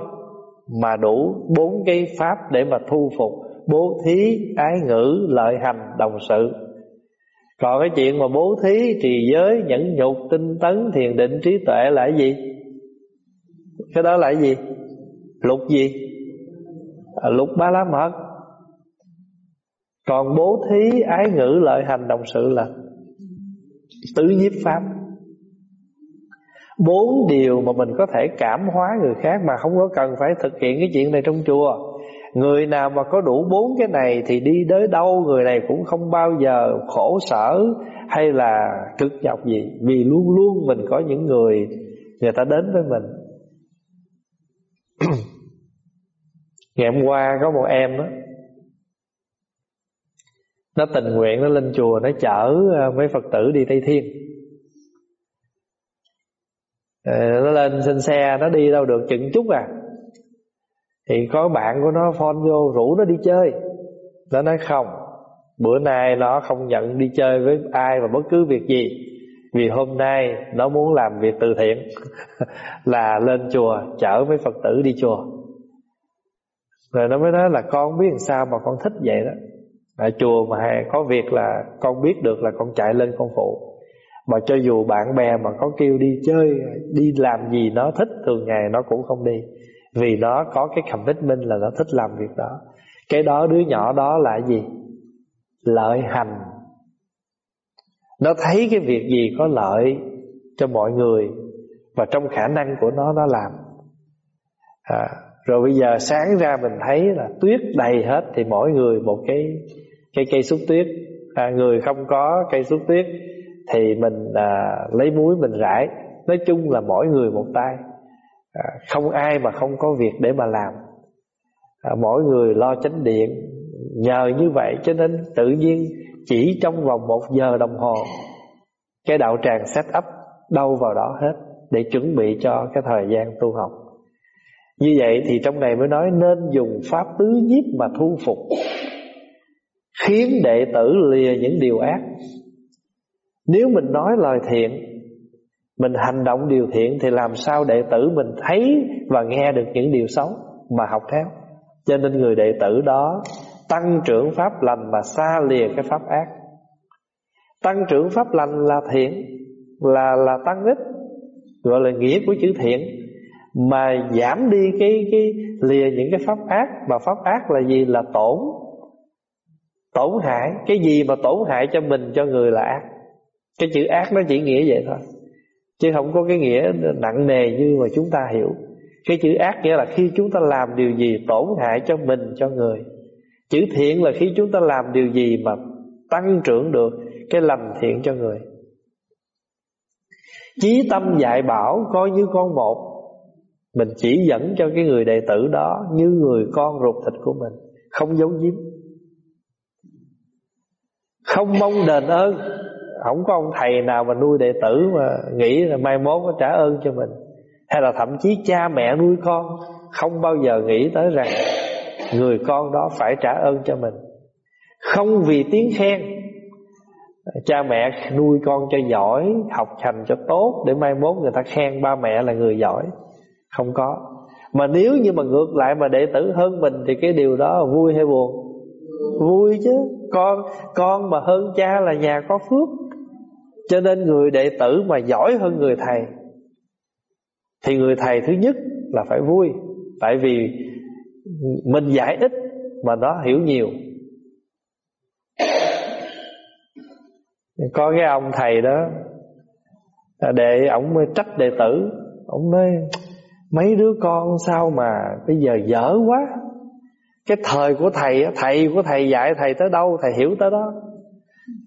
mà đủ bốn cái pháp để mà thu phục bố thí ái ngữ lợi hành đồng sự. Còn cái chuyện mà bố thí trì giới nhẫn nhục tinh tấn thiền định trí tuệ là cái gì? Cái đó là cái gì? Lục gì? À, lục ba la mật. Còn bố thí ái ngữ lợi hành đồng sự là tứ nhiếp pháp. Bốn điều mà mình có thể cảm hóa người khác mà không có cần phải thực hiện cái chuyện này trong chùa. Người nào mà có đủ bốn cái này Thì đi tới đâu, người này cũng không bao giờ khổ sở Hay là cực nhọc gì, Vì luôn luôn mình có những người Người ta đến với mình. Ngày hôm qua có một em đó nó tình nguyện, nó lên chùa, Nó chở ờ, mấy Phật tử đi Tây Thiên. Ờ, nó lên xin xe, Nó đi đâu được chừng chút à. Thì có bạn của nó phone vô, rủ nó đi chơi. Nó nói không, Bữa nay nó không nhận đi chơi với ai và bất cứ việc gì. Vì hôm nay nó muốn làm việc từ thiện, Là lên chùa, chở mấy Phật tử đi chùa. Rồi nó mới nói là con biết làm sao mà con thích vậy đó. Ở chùa mà có việc là con biết được là con chạy lên con phụ. Mà cho dù bạn bè mà có kêu đi chơi Đi làm gì nó thích thường ngày nó cũng không đi. Vì nó có cái commitment là nó thích làm việc đó. Cái đó đứa nhỏ đó là gì? Lợi hành. Nó thấy cái việc gì có lợi cho mọi người và trong khả năng của nó nó làm. À, rồi bây giờ sáng ra mình thấy là tuyết đầy hết thì mỗi người một cái cái cây xúc tuyết. À, người không có cây xúc tuyết thì mình à, lấy muối mình rải. Nói chung là mỗi người một tay. À, không ai mà không có việc để mà làm. À, mỗi người lo chánh điện. Nhờ như vậy cho nên tự nhiên chỉ trong vòng một giờ đồng hồ cái đạo tràng set up đâu vào đó hết để chuẩn bị cho cái thời gian tu học như vậy thì trong này mới nói nên dùng pháp tứ nhiếp mà thu phục, khiến đệ tử lìa những điều ác. Nếu mình nói lời thiện, mình hành động điều thiện thì làm sao đệ tử mình thấy và nghe được những điều xấu mà học theo? Cho nên người đệ tử đó tăng trưởng pháp lành mà xa lìa cái pháp ác. Tăng trưởng pháp lành là thiện, là là tăng ích, gọi là nghĩa của chữ thiện mà giảm đi cái cái lìa những cái pháp ác. Mà pháp ác là gì? Là tổn tổn hại. Cái gì mà tổn hại cho mình, cho người là ác? Cái chữ ác nó chỉ nghĩa vậy thôi. Chứ không có cái nghĩa nặng nề như mà chúng ta hiểu. Cái chữ ác nghĩa là khi chúng ta làm điều gì tổn hại cho mình, cho người. Chữ thiện là khi chúng ta làm điều gì mà tăng trưởng được cái lành thiện cho người. Chí tâm dạy bảo coi như con một mình chỉ dẫn cho cái người đệ tử đó như người con ruột thịt của mình, không giấu giếm. Không mong đền ơn. Không có ông thầy nào mà nuôi đệ tử mà nghĩ là mai mốt có trả ơn cho mình. Hay là thậm chí cha mẹ nuôi con, không bao giờ nghĩ tới rằng người con đó phải trả ơn cho mình. Không vì tiếng khen. Cha mẹ nuôi con cho giỏi, học hành cho tốt để mai mốt người ta khen ba mẹ là người giỏi không có. Mà nếu như mà ngược lại mà đệ tử hơn mình thì cái điều đó vui hay buồn? Vui chứ. Con con mà hơn cha là nhà có phước. Cho nên người đệ tử mà giỏi hơn người thầy, thì người thầy thứ nhất là phải vui. Tại vì mình giải ít mà nó hiểu nhiều. Có cái ông thầy đó để ổng trách đệ tử. Ổng nói mấy đứa con sao mà bây giờ dở quá? Cái thời của thầy thầy của thầy dạy thầy tới đâu, thầy hiểu tới đó.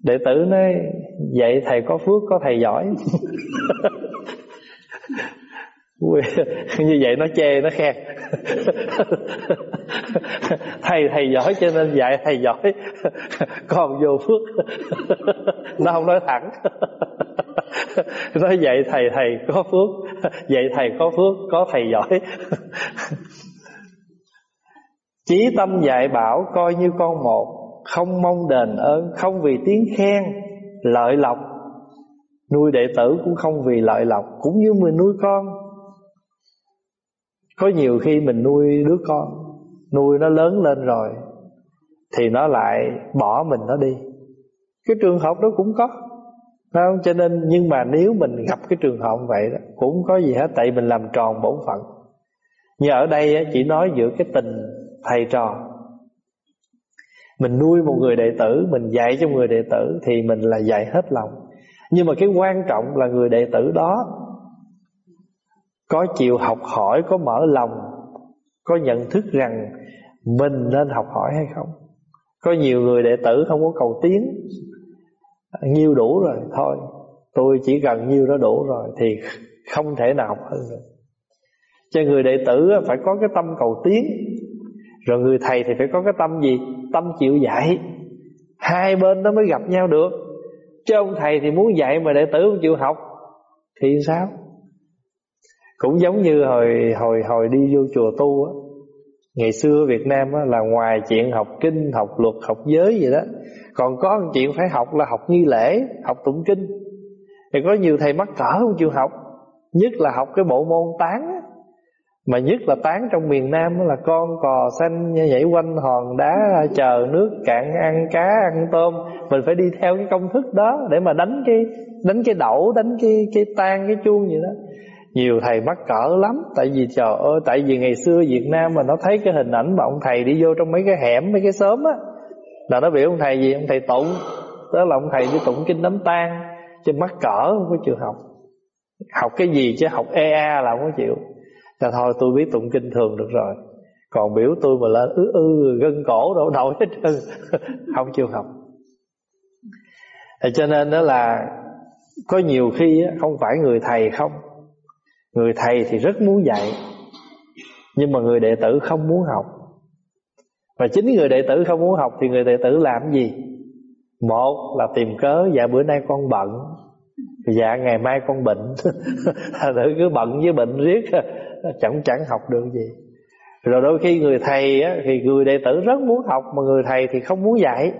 Đệ tử nói, vậy thầy có phước, có thầy giỏi. như vậy nó chê, nó khen. Thầy thầy giỏi cho nên dạy, thầy giỏi. Còn vô phước. Nó không nói thẳng. Nói vậy thầy thầy có phước. Vậy thầy có phước, có thầy giỏi. Chí tâm dạy bảo coi như con một, không mong đền ơn, không vì tiếng khen, lợi lộc. Nuôi đệ tử cũng không vì lợi lộc, cũng như mình nuôi con có nhiều khi mình nuôi đứa con, nuôi nó lớn lên rồi, thì nó lại bỏ mình nó đi. Cái trường hợp đó cũng có không? Cho nên, nhưng mà nếu mình gặp cái trường hợp vậy đó, Cũng có gì hết, Tại mình làm tròn bổn phận. Nhưng ở đây chỉ nói giữa cái tình thầy trò. Mình nuôi một người đệ tử, Mình dạy cho người đệ tử, Thì mình là dạy hết lòng. Nhưng mà cái quan trọng là người đệ tử đó có chịu học hỏi, Có mở lòng, Có nhận thức rằng Mình nên học hỏi hay không? Có nhiều người đệ tử không có cầu tiến. Nhiêu đủ rồi, Thôi. Tôi chỉ cần nhiêu đó đủ rồi Thì không thể nào học hơn được. Cho người đệ tử phải có cái tâm cầu tiến. Rồi người thầy thì phải có cái tâm gì? Tâm chịu dạy. Hai bên nó mới gặp nhau được. Chứ ông thầy thì muốn dạy mà đệ tử không chịu học, Thì sao? Cũng giống như hồi hồi hồi đi vô chùa tu á. Ngày xưa Việt Nam á, là ngoài chuyện học kinh, học luật, học giới gì đó còn có một chuyện phải học là học nghi lễ Học tụng kinh. Thì có nhiều thầy mắc cỡ không chịu học Nhất là học cái bộ môn tán Mà nhất là tán trong miền Nam Là con cò xanh nhảy quanh hòn đá Chờ nước cạn ăn cá ăn tôm. Mình phải đi theo cái công thức đó Để mà đánh cái đánh cái đậu Đánh cái cái tan cái chuông gì đó nhiều thầy mắc cỡ lắm, Tại vì trời ơi, Tại vì ngày xưa Việt Nam mà nó thấy cái hình ảnh Mà ông thầy đi vô trong mấy cái hẻm, Mấy cái xóm á, là nó biểu ông thầy gì? Ông thầy tụng. Đó là ông thầy đi tụng kinh đám tang, chứ mắc cỡ không có chịu học. Học cái gì chứ? Học ea là không có chịu. Là thôi, tôi biết tụng kinh thường được rồi. Còn biểu tôi mà lên ư ư, gân cổ đâu đâu hết trơn. Không chịu học. Cho nên đó là có nhiều khi không phải người thầy không người thầy thì rất muốn dạy nhưng mà người đệ tử không muốn học. Và chính người đệ tử không muốn học thì người đệ tử làm gì? Một là tìm cớ dạ bữa nay con bận dạ ngày mai con bệnh. Thử cứ bận với bệnh riết chẳng chẳng học được gì. Rồi đôi khi người thầy á, thì người đệ tử rất muốn học mà người thầy thì không muốn dạy.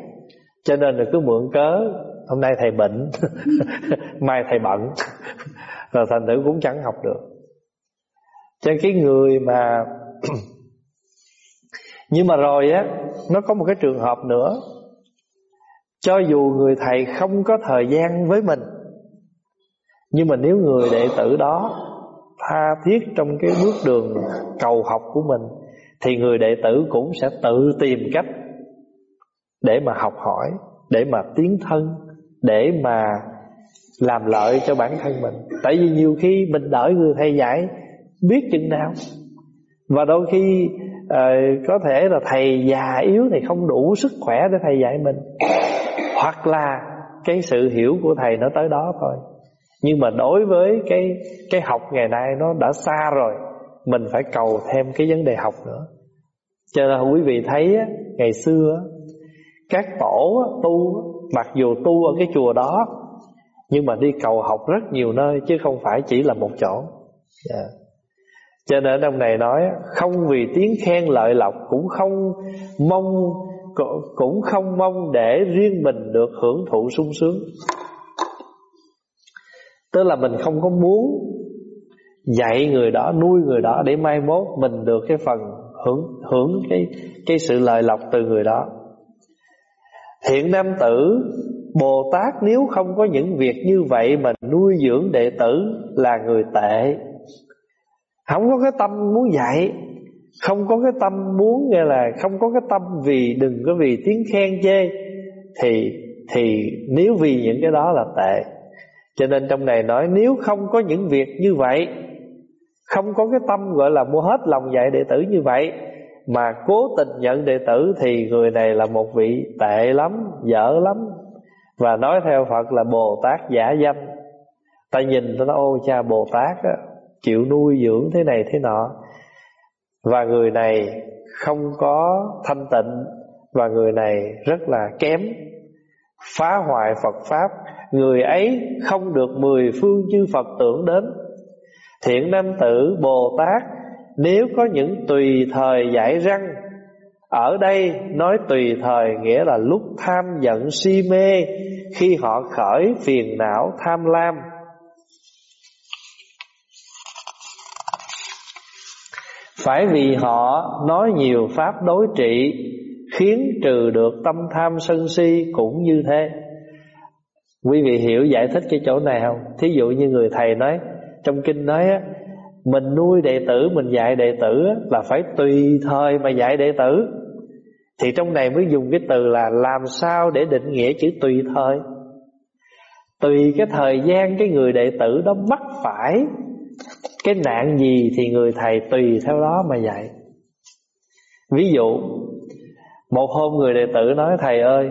Cho nên là cứ mượn cớ hôm nay thầy bệnh mai thầy bận. Rồi thành tử cũng chẳng học được. Cho cái người mà nhưng mà rồi á nó có một cái trường hợp nữa. Cho dù người thầy không có thời gian với mình nhưng mà nếu người đệ tử đó tha thiết trong cái bước đường cầu học của mình thì người đệ tử cũng sẽ tự tìm cách để mà học hỏi để mà tiến thân để mà làm lợi cho bản thân mình. Tại vì nhiều khi mình đợi người thầy dạy biết chừng nào. Và đôi khi uh, có thể là thầy già yếu thì không đủ sức khỏe để thầy dạy mình. Hoặc là cái sự hiểu của thầy nó tới đó thôi. Nhưng mà đối với cái cái học ngày nay nó đã xa rồi mình phải cầu thêm cái vấn đề học nữa. Cho nên quý vị thấy ngày xưa các tổ tu mặc dù tu ở cái chùa đó, nhưng mà đi cầu học rất nhiều nơi chứ không phải chỉ là một chỗ. Yeah. Cho nên ông này nói, không vì tiếng khen lợi lộc cũng không mong cũng không mong để riêng mình được hưởng thụ sung sướng. Tức là mình không có muốn dạy người đó, nuôi người đó để mai mốt mình được cái phần hưởng hưởng cái cái sự lợi lộc từ người đó thiện nam tử, bồ tát nếu không có những việc như vậy mà nuôi dưỡng đệ tử là người tệ. Không có cái tâm muốn dạy, không có cái tâm muốn nghe là không có cái tâm vì đừng có vì tiếng khen chê, thì thì nếu vì những cái đó là tệ. Cho nên trong này nói nếu không có những việc như vậy, Không có cái tâm gọi là mua hết lòng dạy đệ tử như vậy mà cố tình nhận đệ tử thì người này là một vị tệ lắm, dở lắm. Và nói theo Phật là Bồ Tát giả danh. Ta nhìn ta nói ô cha Bồ Tát á, chịu nuôi dưỡng thế này thế nọ. Và người này không có thanh tịnh Và người này rất là kém. Phá hoại Phật Pháp Người ấy không được mười phương chư Phật tưởng đến. Thiện nam tử Bồ Tát nếu có những tùy thời giải răng, Ở đây nói tùy thời nghĩa là lúc tham giận si mê, Khi họ khởi phiền não tham lam Phải vì họ nói nhiều pháp đối trị, Khiến trừ được tâm tham sân si cũng như thế Quý vị hiểu giải thích cái chỗ này không? Thí dụ như người thầy nói, Trong kinh nói á mình nuôi đệ tử, mình dạy đệ tử Là phải tùy thời mà dạy đệ tử. Thì trong này mới dùng cái từ là Làm sao để định nghĩa chữ tùy thời. Tùy cái thời gian cái người đệ tử đó mắc phải Cái nạn gì thì người thầy tùy theo đó mà dạy. Ví dụ Một hôm người đệ tử nói Thầy ơi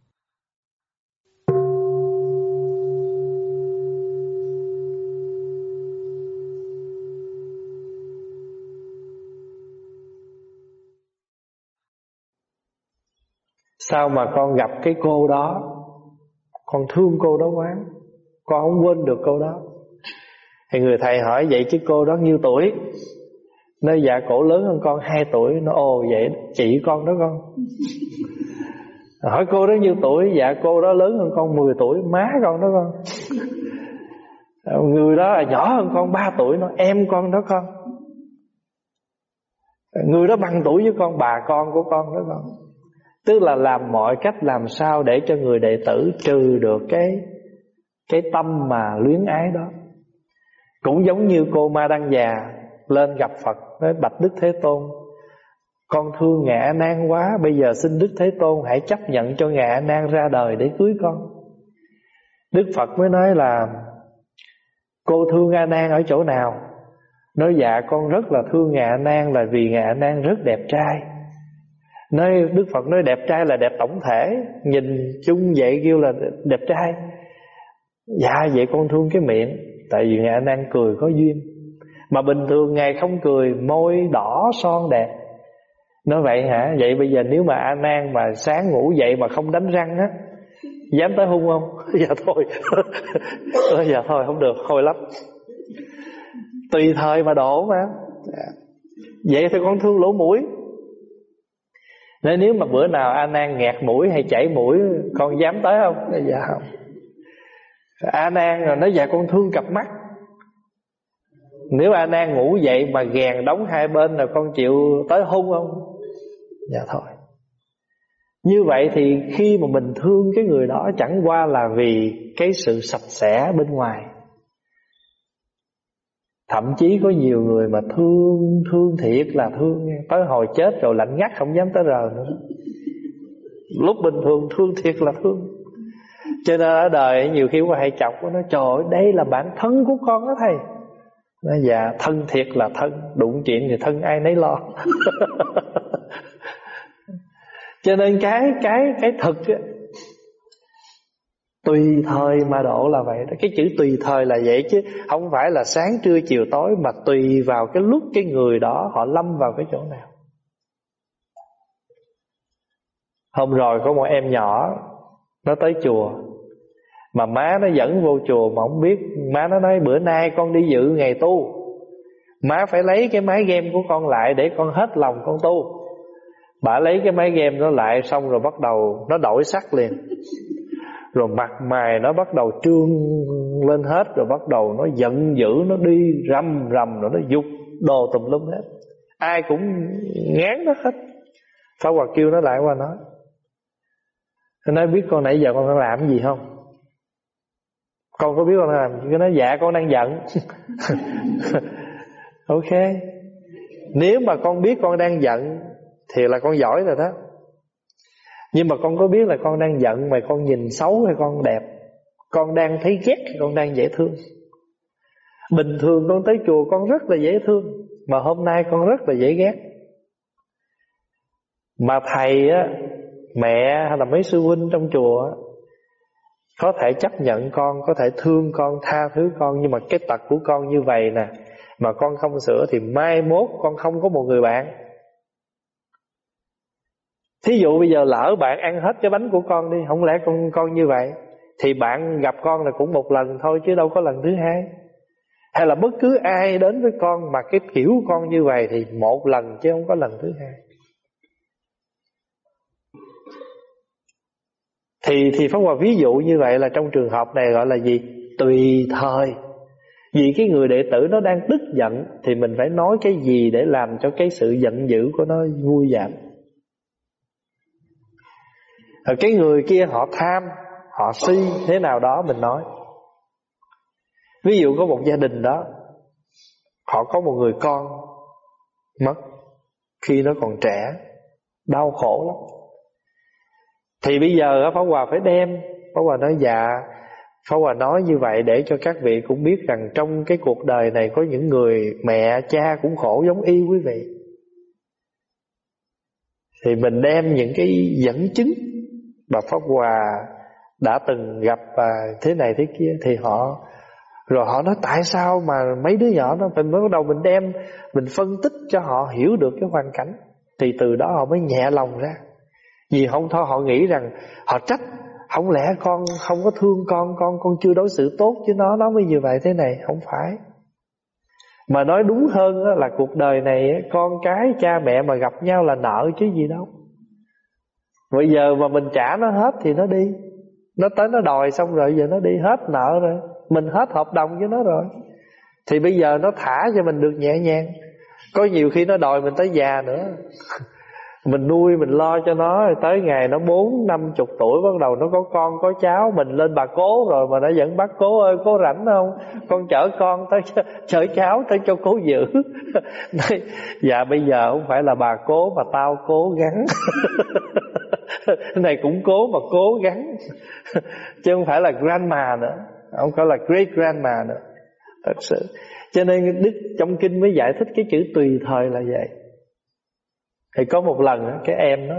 Sao mà con gặp cái cô đó? Con thương cô đó quá. Con không quên được cô đó. Thì người thầy hỏi, vậy chứ cô đó nhiêu tuổi? Nơi dạ cổ lớn hơn con 2 tuổi. Nó, ồ, vậy chị con đó con. Hỏi, cô đó nhiêu tuổi? Dạ cô đó lớn hơn con 10 tuổi. Má con đó con. Người đó nhỏ hơn con 3 tuổi, Nó, em con đó con. Người đó bằng tuổi với con, Bà con của con đó con. Tức là làm mọi cách làm sao Để cho người đệ tử trừ được Cái cái tâm mà luyến ái đó. Cũng giống như cô Ma Đăng già Lên gặp Phật Nói Bạch Đức Thế Tôn. Con thương ngạ nan quá, Bây giờ xin Đức Thế Tôn hãy chấp nhận cho ngạ nan ra đời để cưới con. Đức Phật mới nói là, Cô thương A Nan ở chỗ nào? Nói dạ con rất là thương Ngạ Nan Là vì Ngạ Nan rất đẹp trai. Nói Đức Phật nói đẹp trai là đẹp tổng thể. Nhìn chung vậy kêu là đẹp trai. Dạ vậy con thương cái miệng. Tại vì Ngài đang cười có duyên. Mà bình thường Ngài không cười, Môi đỏ son đẹp. Nói vậy hả? Vậy bây giờ nếu mà A Nan mà sáng ngủ dậy Mà không đánh răng á, Dám tới hung không? Dạ thôi. Dạ thôi, không được. Khôi lắm. Tùy thời mà đổ mà. Dạ. Vậy thì con thương lỗ mũi. Nên nếu mà bữa nào A Nan nghẹt mũi hay chảy mũi Con dám tới không? Dạ không. A Nan rồi nói dạ con thương cặp mắt. Nếu A Nan ngủ dậy mà gèn đóng hai bên Rồi con chịu tới hung không? Dạ thôi. Như vậy thì khi mà mình thương cái người đó chẳng qua là vì cái sự sạch sẽ bên ngoài Thậm chí có nhiều người mà thương, thương thiệt là thương Tới hồi chết rồi lạnh ngắt không dám tới rờ nữa. Lúc bình thường thương thiệt là thương. Cho nên ở đời nhiều khi có hay chọc Nó trời ơi đây là bản thân của con đó thầy. Nói dạ thân thiệt là thân. Đụng chuyện thì thân ai nấy lo. Cho nên cái cái cái thực á, tùy thời mà độ là vậy đó. Cái chữ tùy thời là vậy chứ, không phải là sáng, trưa, chiều, tối, mà tùy vào cái lúc cái người đó họ lâm vào cái chỗ nào. Hôm rồi có một em nhỏ, nó tới chùa, mà má nó dẫn vô chùa mà không biết. Má nó nói, bữa nay con đi dự ngày tu. Má phải lấy cái máy game của con lại để con hết lòng con tu. Bà lấy cái máy game nó lại xong rồi bắt đầu Nó đổi sắc liền. Rồi mặt mày nó bắt đầu trương lên hết, Rồi bắt đầu nó giận dữ, Nó đi rầm rầm, rồi nó dục đồ tùm lum hết. Ai cũng ngán nó hết. Pháp Hòa kêu nó lại qua nói, Nó nói, biết con nãy giờ con đang làm gì không? Con có biết con đang làm Cái nói dạ con đang giận. Ok. Nếu mà con biết con đang giận thì là con giỏi rồi đó nhưng mà con có biết là con đang giận mà con nhìn xấu hay con đẹp? Con đang thấy ghét hay con đang dễ thương? Bình thường con tới chùa con rất là dễ thương mà hôm nay con rất là dễ ghét. Mà thầy á mẹ hay là mấy sư huynh trong chùa á, có thể chấp nhận con có thể thương con tha thứ con nhưng mà cái tật của con như vậy nè mà con không sửa thì mai mốt con không có một người bạn. Thí dụ bây giờ lỡ bạn ăn hết cái bánh của con đi, Không lẽ con con như vậy? Thì bạn gặp con là cũng một lần thôi Chứ đâu có lần thứ hai. Hay là bất cứ ai đến với con Mà cái kiểu con như vậy Thì một lần chứ không có lần thứ hai. Thì thì Pháp Hòa ví dụ như vậy là trong trường hợp này gọi là gì? Tùy thời. Vì cái người đệ tử nó đang tức giận Thì mình phải nói cái gì để làm cho cái sự giận dữ của nó vui giảm rồi cái người kia họ tham, Họ si, thế nào đó mình nói. Ví dụ có một gia đình đó, Họ có một người con Mất, Khi nó còn trẻ, Đau khổ lắm. Thì bây giờ Pháp Hòa phải đem, Pháp Hòa nói dạ Pháp Hòa nói như vậy để cho các vị cũng biết rằng Trong cái cuộc đời này có những người Mẹ, cha cũng khổ giống y quý vị. Thì mình đem những cái dẫn chứng bà Pháp Hòa đã từng gặp à, thế này thế kia thì họ rồi họ nói tại sao mà mấy đứa nhỏ nó mình mới bắt đầu mình đem mình phân tích cho họ hiểu được cái hoàn cảnh? Thì từ đó họ mới nhẹ lòng ra. Vì không thôi họ nghĩ rằng họ trách không lẽ con không có thương con con con chưa đối xử tốt với nó nó mới như vậy thế này? Không phải. Mà nói đúng hơn là cuộc đời này con cái cha mẹ mà gặp nhau là nợ chứ gì đâu. Bây giờ mà mình trả nó hết thì nó đi. Nó tới nó đòi xong rồi giờ nó đi hết nợ rồi. Mình hết hợp đồng với nó rồi. Thì bây giờ nó thả cho mình được nhẹ nhàng. Có nhiều khi nó đòi mình tới già nữa. Mình nuôi mình lo cho nó. Tới ngày nó bốn năm chục tuổi bắt đầu nó có con có cháu. Mình lên bà cố rồi mà nó vẫn bắt cố ơi cố rảnh không? Con chở con tới chở cháu tới cho cố giữ. Nói, dạ bây giờ không phải là bà cố mà tao cố gắng. này cũng cố mà cố gắng. Chứ không phải là grandma nữa. Không phải là great grandma nữa. Thật sự. Cho nên đức trong kinh mới giải thích cái chữ tùy thời là vậy. Thì có một lần cái em đó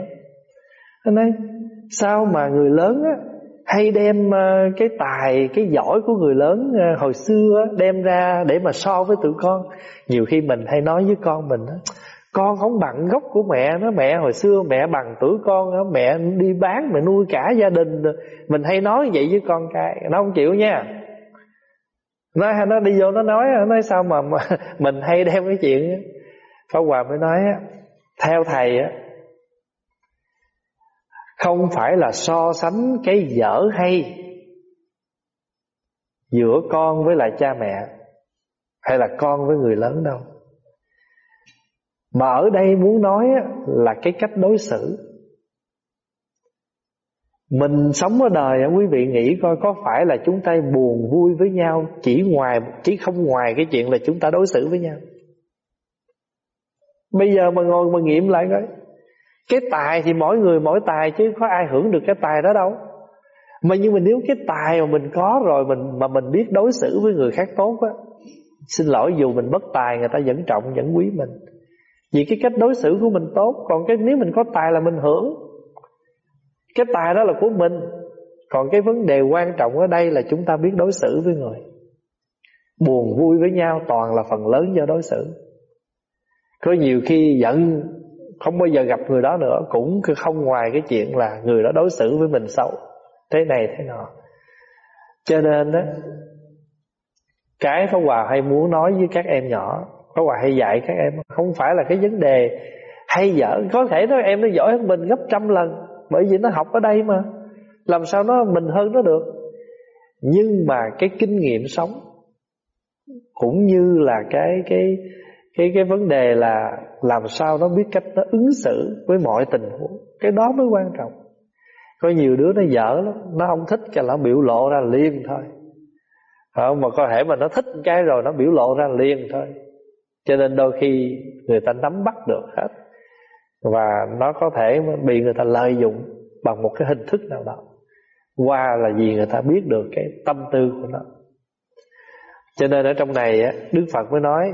Nó nói Sao mà người lớn á Hay đem ờ, cái tài Cái giỏi của người lớn ờ, hồi xưa Đem ra để mà so với tụi con? Nhiều khi mình hay nói với con mình đó, con không bằng gốc của mẹ nó Mẹ hồi xưa mẹ bằng tuổi con đó, Mẹ đi bán mẹ nuôi cả gia đình. Mình hay nói vậy với con cái Nó không chịu nha. Nó nó đi vô nó nói nói sao mà, mà mình hay đem cái chuyện Pháp Hòa mới nói theo thầy á không phải là so sánh cái dở hay giữa con với lại cha mẹ hay là con với người lớn đâu mà ở đây muốn nói là cái cách đối xử. Mình sống ở đời quý vị nghĩ coi, có phải là chúng ta buồn vui với nhau, chỉ ngoài, chỉ không ngoài cái chuyện là chúng ta đối xử với nhau? Bây giờ mà ngồi mà nghiệm lại coi. Cái tài thì mỗi người mỗi tài Chứ có ai hưởng được cái tài đó đâu. Mà nhưng mà nếu cái tài mà mình có rồi mình, Mà mình biết đối xử với người khác tốt á, Xin lỗi dù mình bất tài, Người ta vẫn trọng, vẫn quý mình. Vì cái cách đối xử của mình tốt, Còn cái nếu mình có tài là mình hưởng. Cái tài đó là của mình. Còn cái vấn đề quan trọng ở đây Là chúng ta biết đối xử với người. Buồn vui với nhau Toàn là phần lớn do đối xử. Có nhiều khi giận, Không bao giờ gặp người đó nữa, Cũng không ngoài cái chuyện là Người đó đối xử với mình xấu. Thế này, thế nọ. Cho nên đó Cái Pháp Hòa hay muốn nói với các em nhỏ có hoài hay dạy các em. Không phải là cái vấn đề hay dở Có thể nó em nó giỏi hơn mình gấp trăm lần, Bởi vì nó học ở đây mà. Làm sao nó mình hơn nó được? Nhưng mà cái kinh nghiệm sống, Cũng như là cái cái cái cái vấn đề là làm sao nó biết cách nó ứng xử với mọi tình huống, cái đó mới quan trọng. Có nhiều đứa nó dở lắm, nó không thích cho nó biểu lộ ra liền thôi. Không, mà có thể mà nó thích cái rồi nó biểu lộ ra liền thôi cho nên đôi khi người ta nắm bắt được hết. Và nó có thể bị người ta lợi dụng bằng một cái hình thức nào đó. Qua là vì người ta biết được cái tâm tư của nó. Cho nên ở trong này Đức Phật mới nói,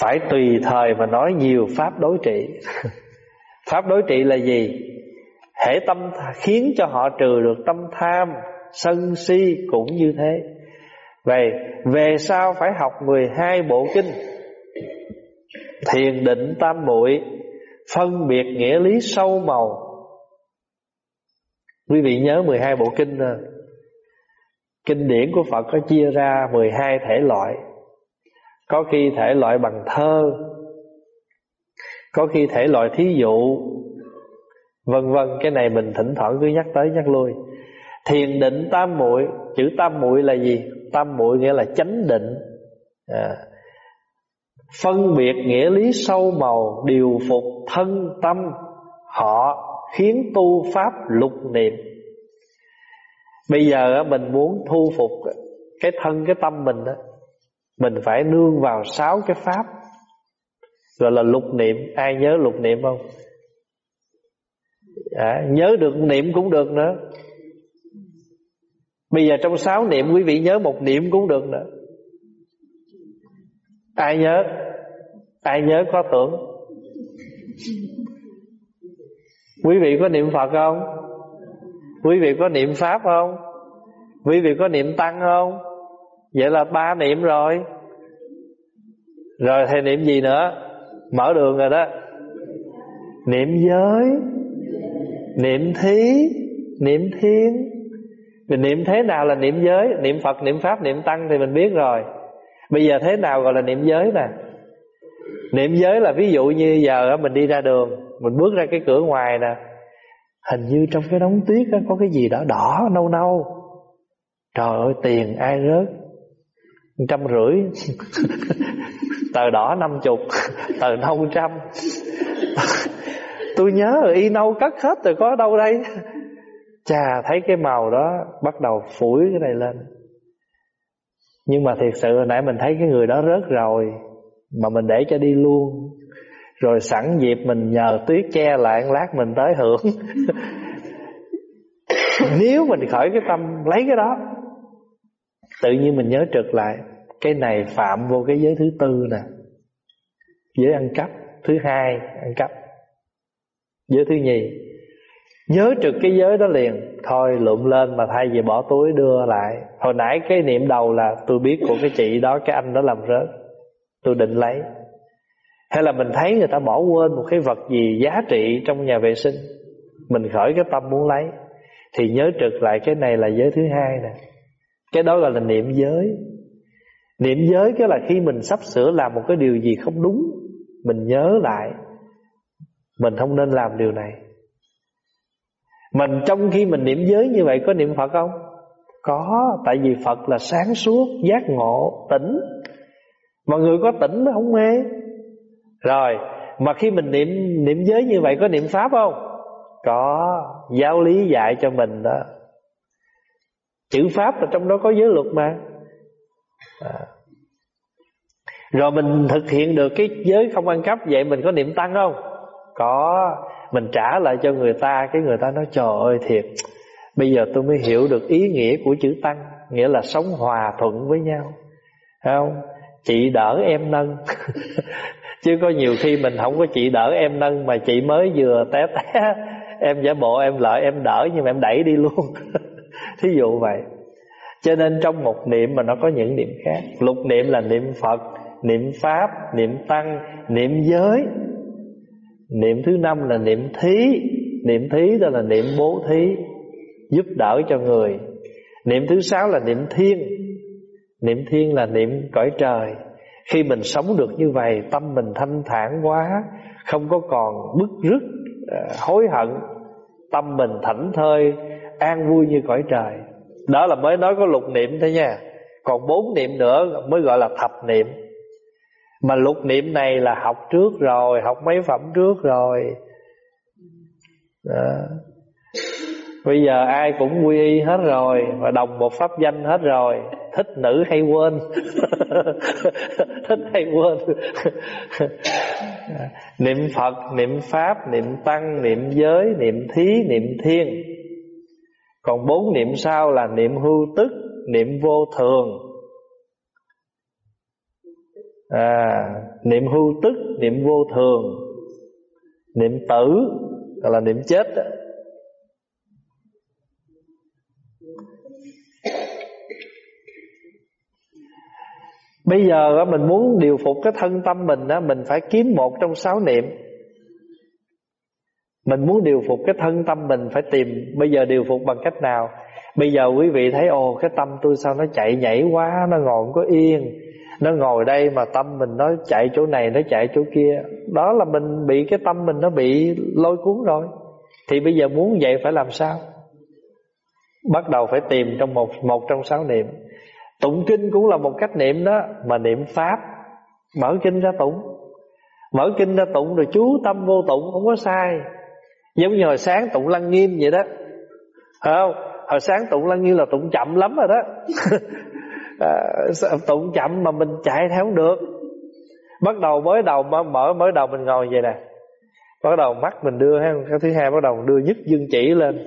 Phải tùy thời mà nói nhiều pháp đối trị. Pháp đối trị là gì? Hễ tâm khiến cho họ trừ được tâm tham, Sân si cũng như thế. Vậy, về sau phải học 12 bộ kinh. Thiền định tam muội, Phân biệt nghĩa lý sâu màu. Quý vị nhớ 12 bộ kinh Kinh điển của Phật có chia ra 12 thể loại. Có khi thể loại bằng thơ, Có khi thể loại thí dụ. Vân vân, Cái này mình thỉnh thoảng cứ nhắc tới nhắc lui. Thiền định tam muội, Chữ tam muội là gì? Tam muội nghĩa là chánh định. À. Phân biệt nghĩa lý sâu màu Điều phục thân tâm Họ khiến tu pháp lục niệm. Bây giờ mình muốn thu phục Cái thân cái tâm mình đó mình phải nương vào sáu cái pháp Gọi là lục niệm. Ai nhớ lục niệm không? À, Nhớ được niệm cũng được nữa. Bây giờ trong sáu niệm, Quý vị nhớ một niệm cũng được nữa. Ai nhớ? Ai nhớ có tưởng? Quý vị có niệm Phật không? Quý vị có niệm Pháp không? Quý vị có niệm Tăng không? Vậy là ba niệm rồi. Rồi thầy niệm gì nữa? Mở đường rồi đó. Niệm giới, Niệm thí, Niệm thiên mình niệm thế nào là niệm giới? Niệm Phật, niệm Pháp, niệm Tăng thì mình biết rồi. Bây giờ thế nào gọi là niệm giới nè? Niệm giới là ví dụ như giờ mình đi ra đường Mình bước ra cái cửa ngoài nè Hình như trong cái đống tuyết đó, Có cái gì đó đỏ nâu nâu. Trời ơi tiền ai rớt? Trăm rưỡi. Tờ đỏ năm chục Tờ nâu trăm. Tôi nhớ rồi y nâu cất hết rồi có đâu đây? Chà, thấy cái màu đó Bắt đầu phủi cái này lên. Nhưng mà thiệt sự hồi nãy mình thấy cái người đó rớt rồi, Mà mình để cho đi luôn. Rồi sẵn dịp mình nhờ tuyết che lại Lát mình tới hưởng. Nếu mình khởi cái tâm lấy cái đó, Tự nhiên mình nhớ trực lại, Cái này phạm vô cái giới thứ tư nè. Giới ăn cắp Thứ hai, ăn cắp. Giới thứ nhì Nhớ trực cái giới đó liền. Thôi lượm lên mà thay vì bỏ túi đưa lại. Hồi nãy cái niệm đầu là Tôi biết của cái chị đó, Cái anh đó làm rớt. Tôi định lấy. Hay là mình thấy người ta bỏ quên Một cái vật gì giá trị trong nhà vệ sinh. Mình khởi cái tâm muốn lấy. Thì nhớ trực lại cái này là giới thứ hai nè. Cái đó gọi là niệm giới. Niệm giới cái là khi mình sắp sửa làm một cái điều gì không đúng, Mình nhớ lại. Mình không nên làm điều này. Mình trong khi mình niệm giới như vậy có niệm Phật không? Có, tại vì Phật là sáng suốt, giác ngộ, tỉnh Mọi người có tỉnh nó không mê Rồi, mà khi mình niệm niệm giới như vậy có niệm Pháp không? Có, giáo lý dạy cho mình đó Chữ Pháp là trong đó có giới luật mà à. Rồi mình thực hiện được cái giới không ăn cắp Vậy mình có niệm tăng không? Có Mình trả lại cho người ta Cái người ta nói trời ơi thiệt. Bây giờ tôi mới hiểu được ý nghĩa của chữ tăng Nghĩa là sống hòa thuận với nhau. Thấy không? Chị đỡ em nâng. Chứ có nhiều khi mình không có chị đỡ em nâng Mà chị mới vừa té té Em giả bộ em lợi em đỡ Nhưng mà em đẩy đi luôn. Thí dụ vậy. Cho nên trong một niệm mà nó có những niệm khác. Lục niệm là niệm Phật Niệm Pháp, niệm Tăng, niệm giới. Niệm thứ năm là niệm thí. Niệm thí đó là niệm bố thí, Giúp đỡ cho người. Niệm thứ sáu là niệm thiên. Niệm thiên là niệm cõi trời. Khi mình sống được như vậy, Tâm mình thanh thản quá, Không có còn bức rứt ờ, Hối hận, Tâm mình thảnh thơi, An vui như cõi trời. Đó là mới nói có lục niệm thôi nha. Còn bốn niệm nữa mới gọi là thập niệm. Mà lục niệm này là học trước rồi Học mấy phẩm trước rồi. Đó. Bây giờ ai cũng quy y hết rồi Và đồng một pháp danh hết rồi. Thích nữ hay quên? Thích hay quên? Niệm Phật, niệm Pháp, niệm Tăng, niệm giới, niệm thí, niệm thiên. Còn bốn niệm sau là niệm hưu tức, niệm vô thường à, Niệm hưu tức, niệm vô thường Niệm tử, gọi là niệm chết đó. Bây giờ mình muốn điều phục cái thân tâm mình đó, Mình phải kiếm một trong sáu niệm. Mình muốn điều phục cái thân tâm mình Phải tìm bây giờ điều phục bằng cách nào? Bây giờ quý vị thấy Ồ cái tâm tôi sao nó chạy nhảy quá Nó ngồi có yên. Nó ngồi đây mà tâm mình nó chạy chỗ này, Nó chạy chỗ kia. Đó là mình bị cái tâm mình nó bị lôi cuốn rồi. Thì bây giờ muốn vậy phải làm sao? Bắt đầu phải tìm trong một một trong sáu niệm. Tụng kinh cũng là một cách niệm đó, Mà niệm Pháp. Mở kinh ra tụng. Mở kinh ra tụng rồi chú tâm vô tụng, Không có sai. Giống như hồi sáng tụng lăng nghiêm vậy đó. Phải không? Hồi sáng tụng lăng nghiêm là tụng chậm lắm rồi đó. à, Tụng chậm mà mình chạy theo không được? Bắt đầu mới đầu mở mới đầu mình ngồi vậy nè. Bắt đầu mắt mình đưa ha Cái thứ hai bắt đầu đưa nhất dương chỉ lên.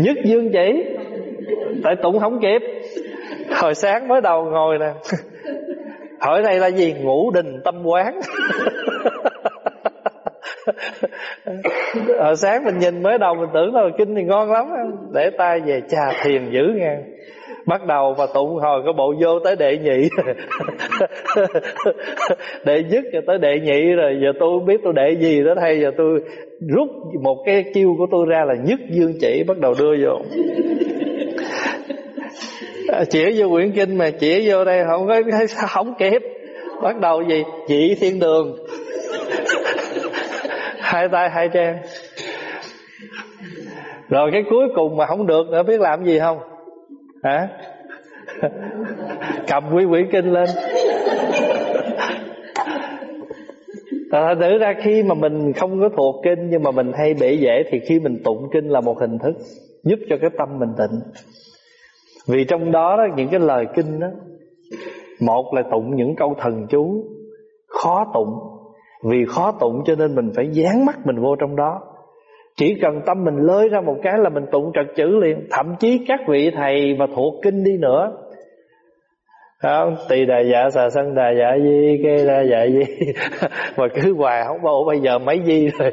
Nhất dương chỉ? Tại tụng không kịp. Hồi sáng mới đầu ngồi nè. Hỏi đây là gì? Ngủ đình tâm quán. Hồi sáng mình nhìn mới đầu Mình tưởng là kinh thì ngon lắm Để tay về trà thiền dữ nghe. Bắt đầu mà tụng hồi có bộ vô tới đệ nhị. Đệ nhất cho tới đệ nhị rồi Giờ tôi không biết tôi đệ gì đó thay giờ tôi rút một cái chiêu của tôi ra là nhất dương chỉ Bắt đầu đưa vô. À, chỉ vô quyển kinh mà chỉ vô đây không có không kịp. Bắt đầu gì? Chỉ thiên đường hai tay hai trang rồi cái cuối cùng mà không được nữa biết làm gì không? Hả? Cầm quý quỷ kinh lên. Thật thử ra khi mà mình không có thuộc kinh Nhưng mà mình hay bể dễ Thì khi mình tụng kinh là một hình thức Giúp cho cái tâm mình tịnh. Vì trong đó, đó những cái lời kinh đó Một là tụng những câu thần chú Khó tụng vì khó tụng cho nên mình phải dán mắt mình vô trong đó. Chỉ cần tâm mình lơi ra một cái là mình tụng trật chữ liền. Thậm chí các vị thầy mà thuộc kinh đi nữa. Không tỳ đà dạ xà sân đà dạ di kê đà dạ di. Mà cứ hoài không bao, bây giờ mấy di rồi.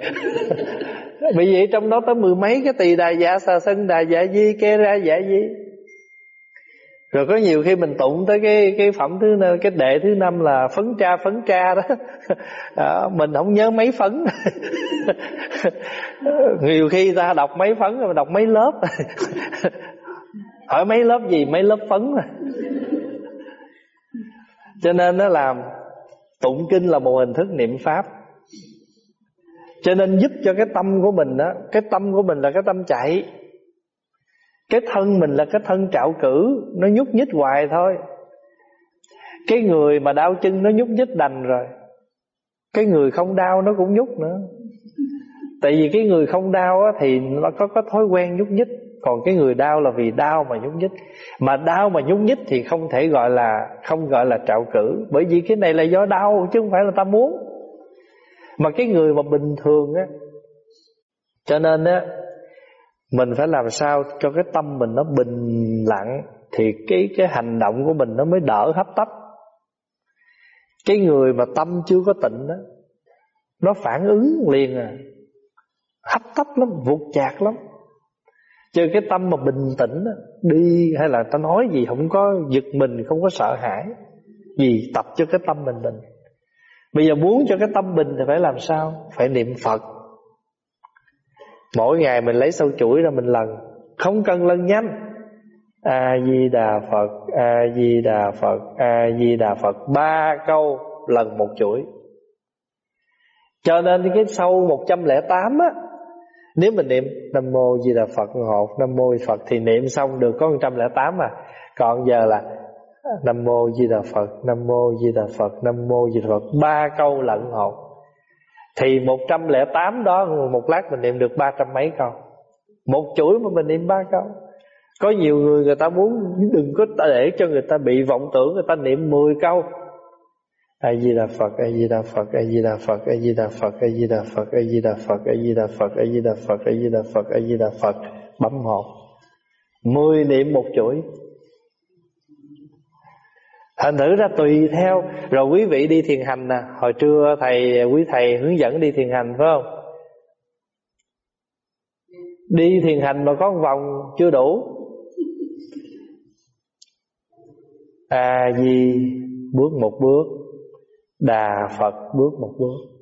Bởi vậy trong đó tới mười mấy cái tỳ đà dạ xà sân đà dạ di kê ra dạ di rồi có nhiều khi mình tụng tới cái cái phẩm thứ cái đệ thứ năm là phấn tra phấn tra đó. À, mình không nhớ mấy phấn. Nhiều khi ta đọc mấy phấn rồi đọc mấy lớp. Hỏi mấy lớp gì? Mấy lớp phấn. Cho nên nó làm tụng kinh là một hình thức niệm pháp. Cho nên giúp cho cái tâm của mình đó cái tâm của mình là cái tâm chạy cái thân mình là cái thân trạo cử nó nhúc nhích hoài thôi. Cái người mà đau chân nó nhúc nhích đành rồi. Cái người không đau nó cũng nhúc nữa. Tại vì cái người không đau á, thì nó có có thói quen nhúc nhích. Còn cái người đau là vì đau mà nhúc nhích. Mà đau mà nhúc nhích thì không thể gọi là không gọi là trạo cử. Bởi vì cái này là do đau chứ không phải là ta muốn. Mà cái người mà bình thường á cho nên á mình phải làm sao cho cái tâm mình nó bình lặng thì cái cái hành động của mình nó mới đỡ hấp tấp. Cái người mà tâm chưa có tịnh đó, nó phản ứng liền à. Hấp tấp lắm vụt chạc lắm. Chứ cái tâm mà bình tĩnh Đi hay là ta nói gì Không có giật mình, Không có sợ hãi, Vì tập cho cái tâm mình bình. Bây giờ muốn cho cái tâm bình Thì phải làm sao? Phải niệm Phật. Mỗi ngày mình lấy sâu chuỗi ra mình lần. Không cần lần nhanh. A-di-đà Phật A-di-đà Phật A-di-đà Phật. Ba câu lần một chuỗi. Cho nên cái sâu 108 á, nếu mình niệm Nam Mô Di Đà Phật hộ Nam Mô Phật thì niệm xong được có 108 mà Còn giờ là Nam Mô Di Đà Phật, Nam Mô Di Đà Phật, Nam Mô Di Đà Phật. Ba câu lận hộ thì 108 đó Một lát mình niệm được ba trăm mấy câu Một chuỗi mà mình niệm ba câu Có nhiều người người ta muốn Đừng có để cho người ta bị vọng tưởng Người ta niệm 10 câu a di đà phật a di đà phật a di đà phật a di đà phật a di đà phật a di đà phật a di đà phật a di đà phật a di đà phật a di đà phật bấm hồn mười niệm một chuỗi thành thử ra tùy theo. Rồi quý vị đi thiền hành nè. Hồi trưa thầy, quý thầy hướng dẫn đi thiền hành, phải không? Đi thiền hành mà có một vòng chưa đủ. A di bước một bước. Đà Phật bước một bước.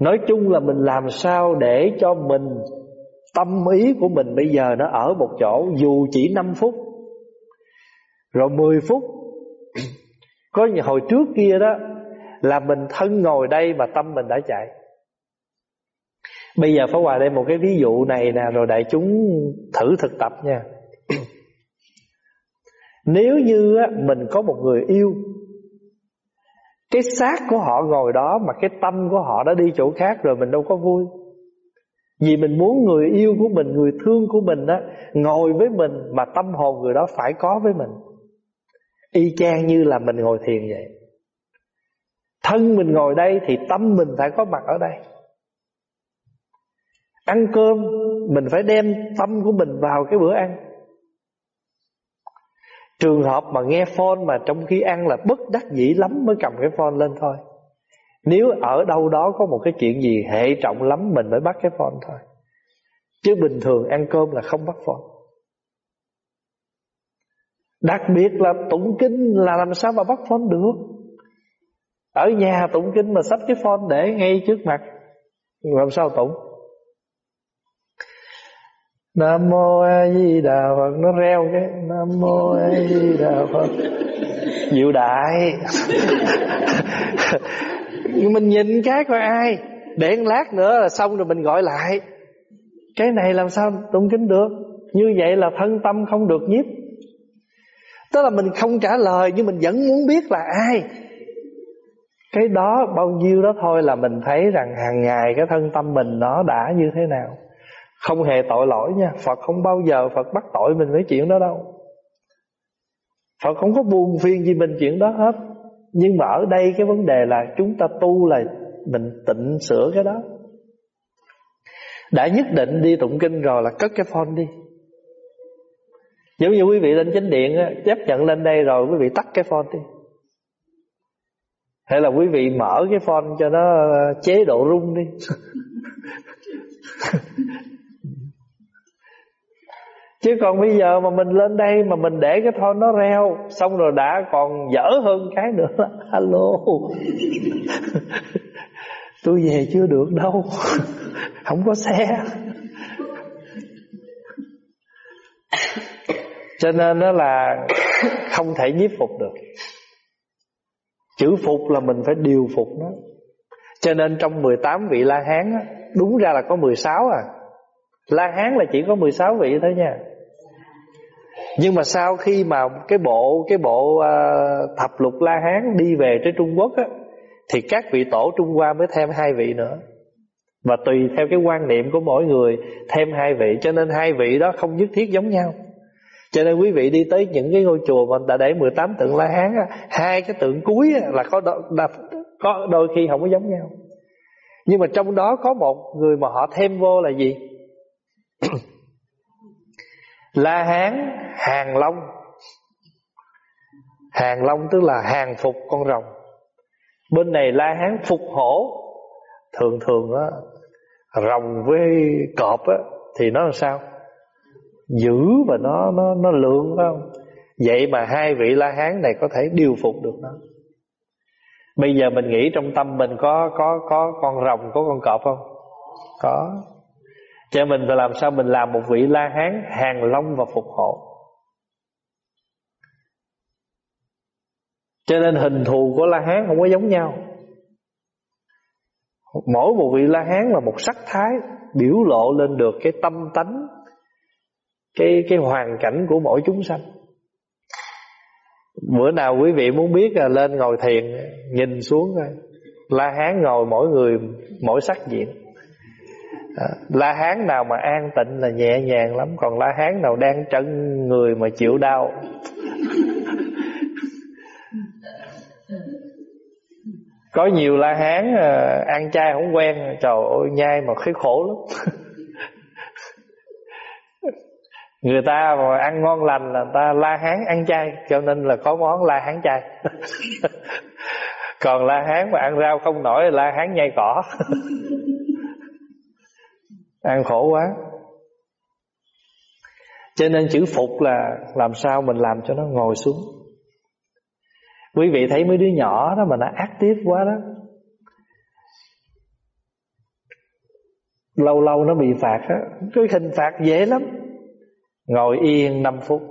Nói chung là mình làm sao để cho mình, Tâm ý của mình bây giờ nó ở một chỗ, Dù chỉ 5 phút, Rồi 10 phút có những hồi trước kia đó, Là mình thân ngồi đây mà tâm mình đã chạy. Bây giờ Pháp Hòa đây một cái ví dụ này nè, Rồi đại chúng thử thực tập nha. Nếu như mình có một người yêu, cái xác của họ ngồi đó Mà cái tâm của họ đã đi chỗ khác rồi Mình đâu có vui. Vì mình muốn người yêu của mình, Người thương của mình đó Ngồi với mình mà tâm hồn người đó phải có với mình. Y chang như là mình ngồi thiền vậy Thân mình ngồi đây Thì tâm mình phải có mặt ở đây Ăn cơm, Mình phải đem tâm của mình vào cái bữa ăn Trường hợp mà nghe phone mà trong khi ăn là bất đắc dĩ lắm mới cầm cái phone lên thôi. Nếu ở đâu đó có một cái chuyện gì hệ trọng lắm, mình mới bắt cái phone thôi. Chứ bình thường ăn cơm là không bắt phone. Đặc biệt là tụng kinh là làm sao mà bắt phone được. Ở nhà tụng kinh mà sắp cái phone để ngay trước mặt Làm sao tụng? Nam mô A Di Đà Phật, nó reo cái, Nam mô A Di Đà Phật. Diệu đại. Nhưng mình nhìn cái coi ai, để lát nữa là xong rồi mình gọi lại. Cái này làm sao tụng kinh được? Như vậy là thân tâm không được nhiếp tức là mình không trả lời, nhưng mình vẫn muốn biết là ai. Cái đó bao nhiêu đó thôi là mình thấy rằng hàng ngày cái thân tâm mình nó đã như thế nào. Không hề tội lỗi nha. Phật không bao giờ Phật bắt tội mình với chuyện đó đâu. Phật không có buồn phiền gì mình chuyện đó hết. Nhưng mà ở đây cái vấn đề là Chúng ta tu là mình tịnh sửa cái đó. Đã nhất định đi tụng kinh rồi là cất cái phone đi. Giống như quý vị lên chánh điện á, Chấp nhận lên đây rồi quý vị tắt cái phone đi Hay là quý vị mở cái phone cho nó chế độ rung đi Chứ còn bây giờ mà mình lên đây Mà mình để cái thon nó reo Xong rồi đã còn dở hơn cái nữa Alo Tôi về chưa được đâu Không có xe cho nên nó là Không thể nhiếp phục được. Chữ phục là mình phải điều phục nó. Cho nên trong 18 vị La Hán á, Đúng ra là có 16 à. La Hán là chỉ có 16 vị thôi nha. Nhưng mà sau khi mà cái bộ cái bộ uh, thập lục La Hán đi về tới Trung Quốc á thì các vị tổ Trung Hoa mới thêm hai vị nữa. Và tùy theo cái quan niệm của mỗi người thêm hai vị. Cho nên hai vị đó không nhất thiết giống nhau. Cho nên quý vị đi tới những cái ngôi chùa mà đã để 18 tượng La Hán á, hai cái tượng cuối á, là có đo, đa, có đôi khi không có giống nhau. Nhưng mà trong đó có một người mà họ thêm vô là gì? La Hán Hàng Long Hàng Long tức là hàng phục con rồng Bên này La Hán phục hổ Thường thường á Rồng với cọp á Thì nó làm sao Giữ và nó nó nó lượng, phải không Vậy mà hai vị La Hán này có thể điều phục được nó Bây giờ mình nghĩ trong tâm mình có có có con rồng, có con cọp không? Có. Cho mình phải làm sao mình làm một vị La Hán hàng long và phục hộ. Cho nên hình thù của La Hán không có giống nhau. Mỗi một vị La Hán là một sắc thái biểu lộ lên được cái tâm tánh cái cái hoàn cảnh của mỗi chúng sanh. Bữa nào quý vị muốn biết là lên ngồi thiền, nhìn xuống coi. La Hán ngồi mỗi người, mỗi sắc diện. À, La Hán nào mà an tịnh là nhẹ nhàng lắm, Còn La Hán nào đang chân người mà chịu đau Có nhiều La Hán à, ăn chay không quen, Trời ơi, nhai mà thấy khổ lắm Người ta mà ăn ngon lành là người ta La Hán ăn chay, Cho nên là có món La Hán chay. Còn La Hán mà ăn rau không nổi La Hán nhai cỏ. Ăn khổ quá. Cho nên chữ phục là Làm sao mình làm cho nó ngồi xuống. Quý vị thấy mấy đứa nhỏ đó Mà nó ác tiếp quá đó. Lâu lâu nó bị phạt á. Cái hình phạt dễ lắm. Ngồi yên 5 phút.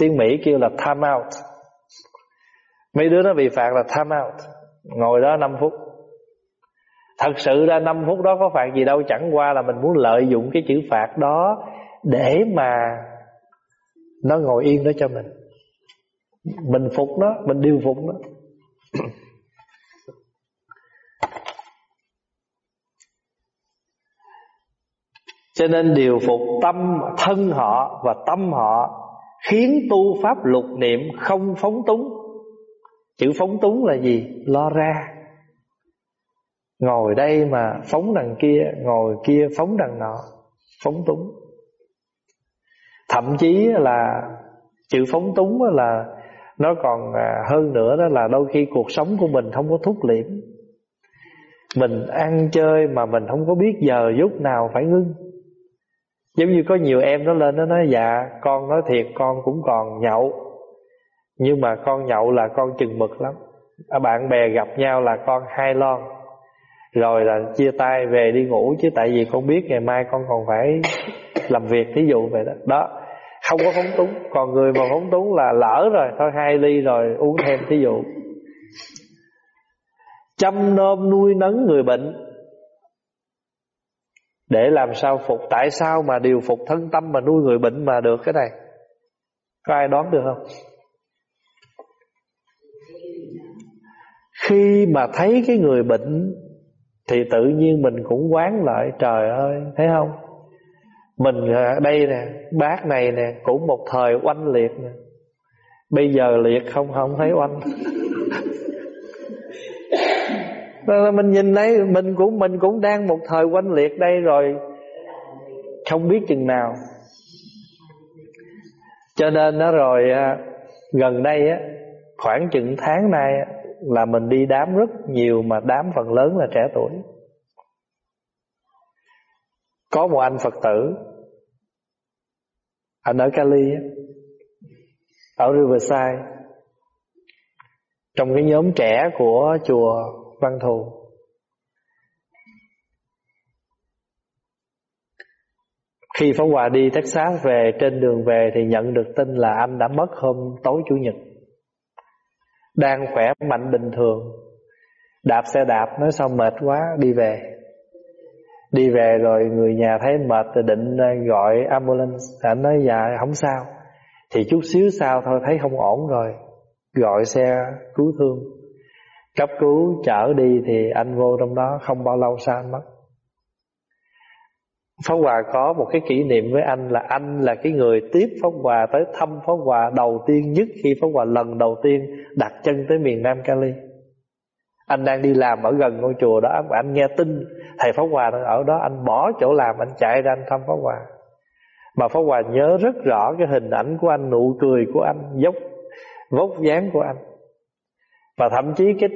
Tiếng Mỹ kêu là time out. Mấy đứa nó bị phạt là time out. Ngồi đó 5 phút. Thật sự ra 5 phút đó có phạt gì đâu, Chẳng qua là mình muốn lợi dụng cái chữ phạt đó Để mà Nó ngồi yên đó cho mình. Mình phục nó, Mình điều phục nó. Cho nên điều phục tâm, thân họ và tâm họ Khiến tu pháp lục niệm không phóng túng. Chữ phóng túng là gì? Lo ra. Ngồi đây mà phóng đằng kia, Ngồi kia phóng đằng nọ, Phóng túng. Thậm chí là Chữ phóng túng là Nó còn à, hơn nữa đó là Đôi khi cuộc sống của mình không có thúc liễm. Mình ăn chơi Mà mình không có biết giờ, lúc nào phải ngưng. Giống như có nhiều em nó lên, nó nói Dạ con nói thiệt, con cũng còn nhậu. Nhưng mà con nhậu là con chừng mực lắm. À, bạn bè gặp nhau là con hai lon. Rồi là chia tay về đi ngủ, chứ tại vì con biết ngày mai con còn phải làm việc, thí dụ vậy đó. Đó, không có phóng túng. Còn người mà phóng túng là lỡ rồi, thôi hai ly rồi uống thêm thí dụ. Chăm nom nuôi nấng người bệnh để làm sao phục, tại sao mà điều phục thân tâm mà nuôi người bệnh mà được cái này? Có ai đoán được không? Khi mà thấy cái người bệnh, thì tự nhiên mình cũng quán lại, trời ơi, thấy không? Mình ở đây nè, bác này nè, cũng một thời oanh liệt nè. Bây giờ liệt không không thấy oanh. mình nhìn thấy, mình cũng mình cũng đang một thời quanh liệt đây rồi. Không biết chừng nào. Cho nên nó rồi gần đây á, khoảng chừng tháng nay là mình đi đám rất nhiều mà đám phần lớn là trẻ tuổi. Có một anh phật tử, anh ở cali ở riverside. Trong cái nhóm trẻ của chùa văn thù. Khi Pháp Hòa đi Texas về, trên đường về thì nhận được tin là anh đã mất hôm tối chủ nhật. Đang khỏe mạnh bình thường. Đạp xe đạp, nói sao mệt quá, đi về. Đi về rồi người nhà thấy mệt thì định ờ, gọi ambulance. Anh nói dạ không sao. Thì chút xíu sau thôi, thấy không ổn rồi, gọi xe cứu thương cấp cứu chở đi thì anh vô trong đó không bao lâu sau anh mất Pháp Hòa có một cái kỷ niệm với anh là anh là cái người tiếp Pháp Hòa tới thăm Pháp Hòa đầu tiên nhất khi Pháp Hòa lần đầu tiên đặt chân tới miền Nam Cali. Anh đang đi làm ở gần ngôi chùa đó và anh nghe tin thầy Pháp Hòa đang ở đó anh bỏ chỗ làm anh chạy ra anh thăm Pháp Hòa. Mà Pháp Hòa nhớ rất rõ cái hình ảnh của anh, nụ cười của anh, dốc vóc dáng của anh. Và thậm chí cái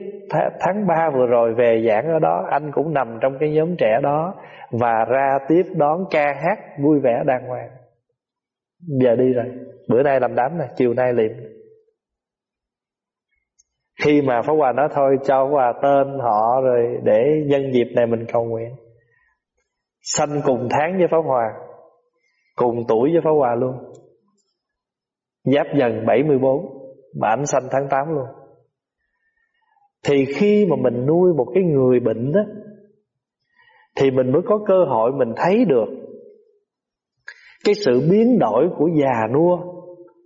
tháng 3 vừa rồi về giảng ở đó Anh cũng nằm trong cái nhóm trẻ đó Và ra tiếp đón ca hát vui vẻ đàng hoàng. Giờ đi rồi. Bữa nay làm đám nè, chiều nay liệm. Khi mà Pháp Hòa nói thôi cho Pháp Hòa tên họ Rồi để nhân dịp này mình cầu nguyện. Sanh cùng tháng với Pháp Hòa Cùng tuổi với Pháp Hòa luôn. Giáp dần 74 Mà ảnh sanh tháng 8 luôn thì khi mà mình nuôi một cái người bệnh đó, Thì mình mới có cơ hội mình thấy được Cái sự biến đổi của già nua,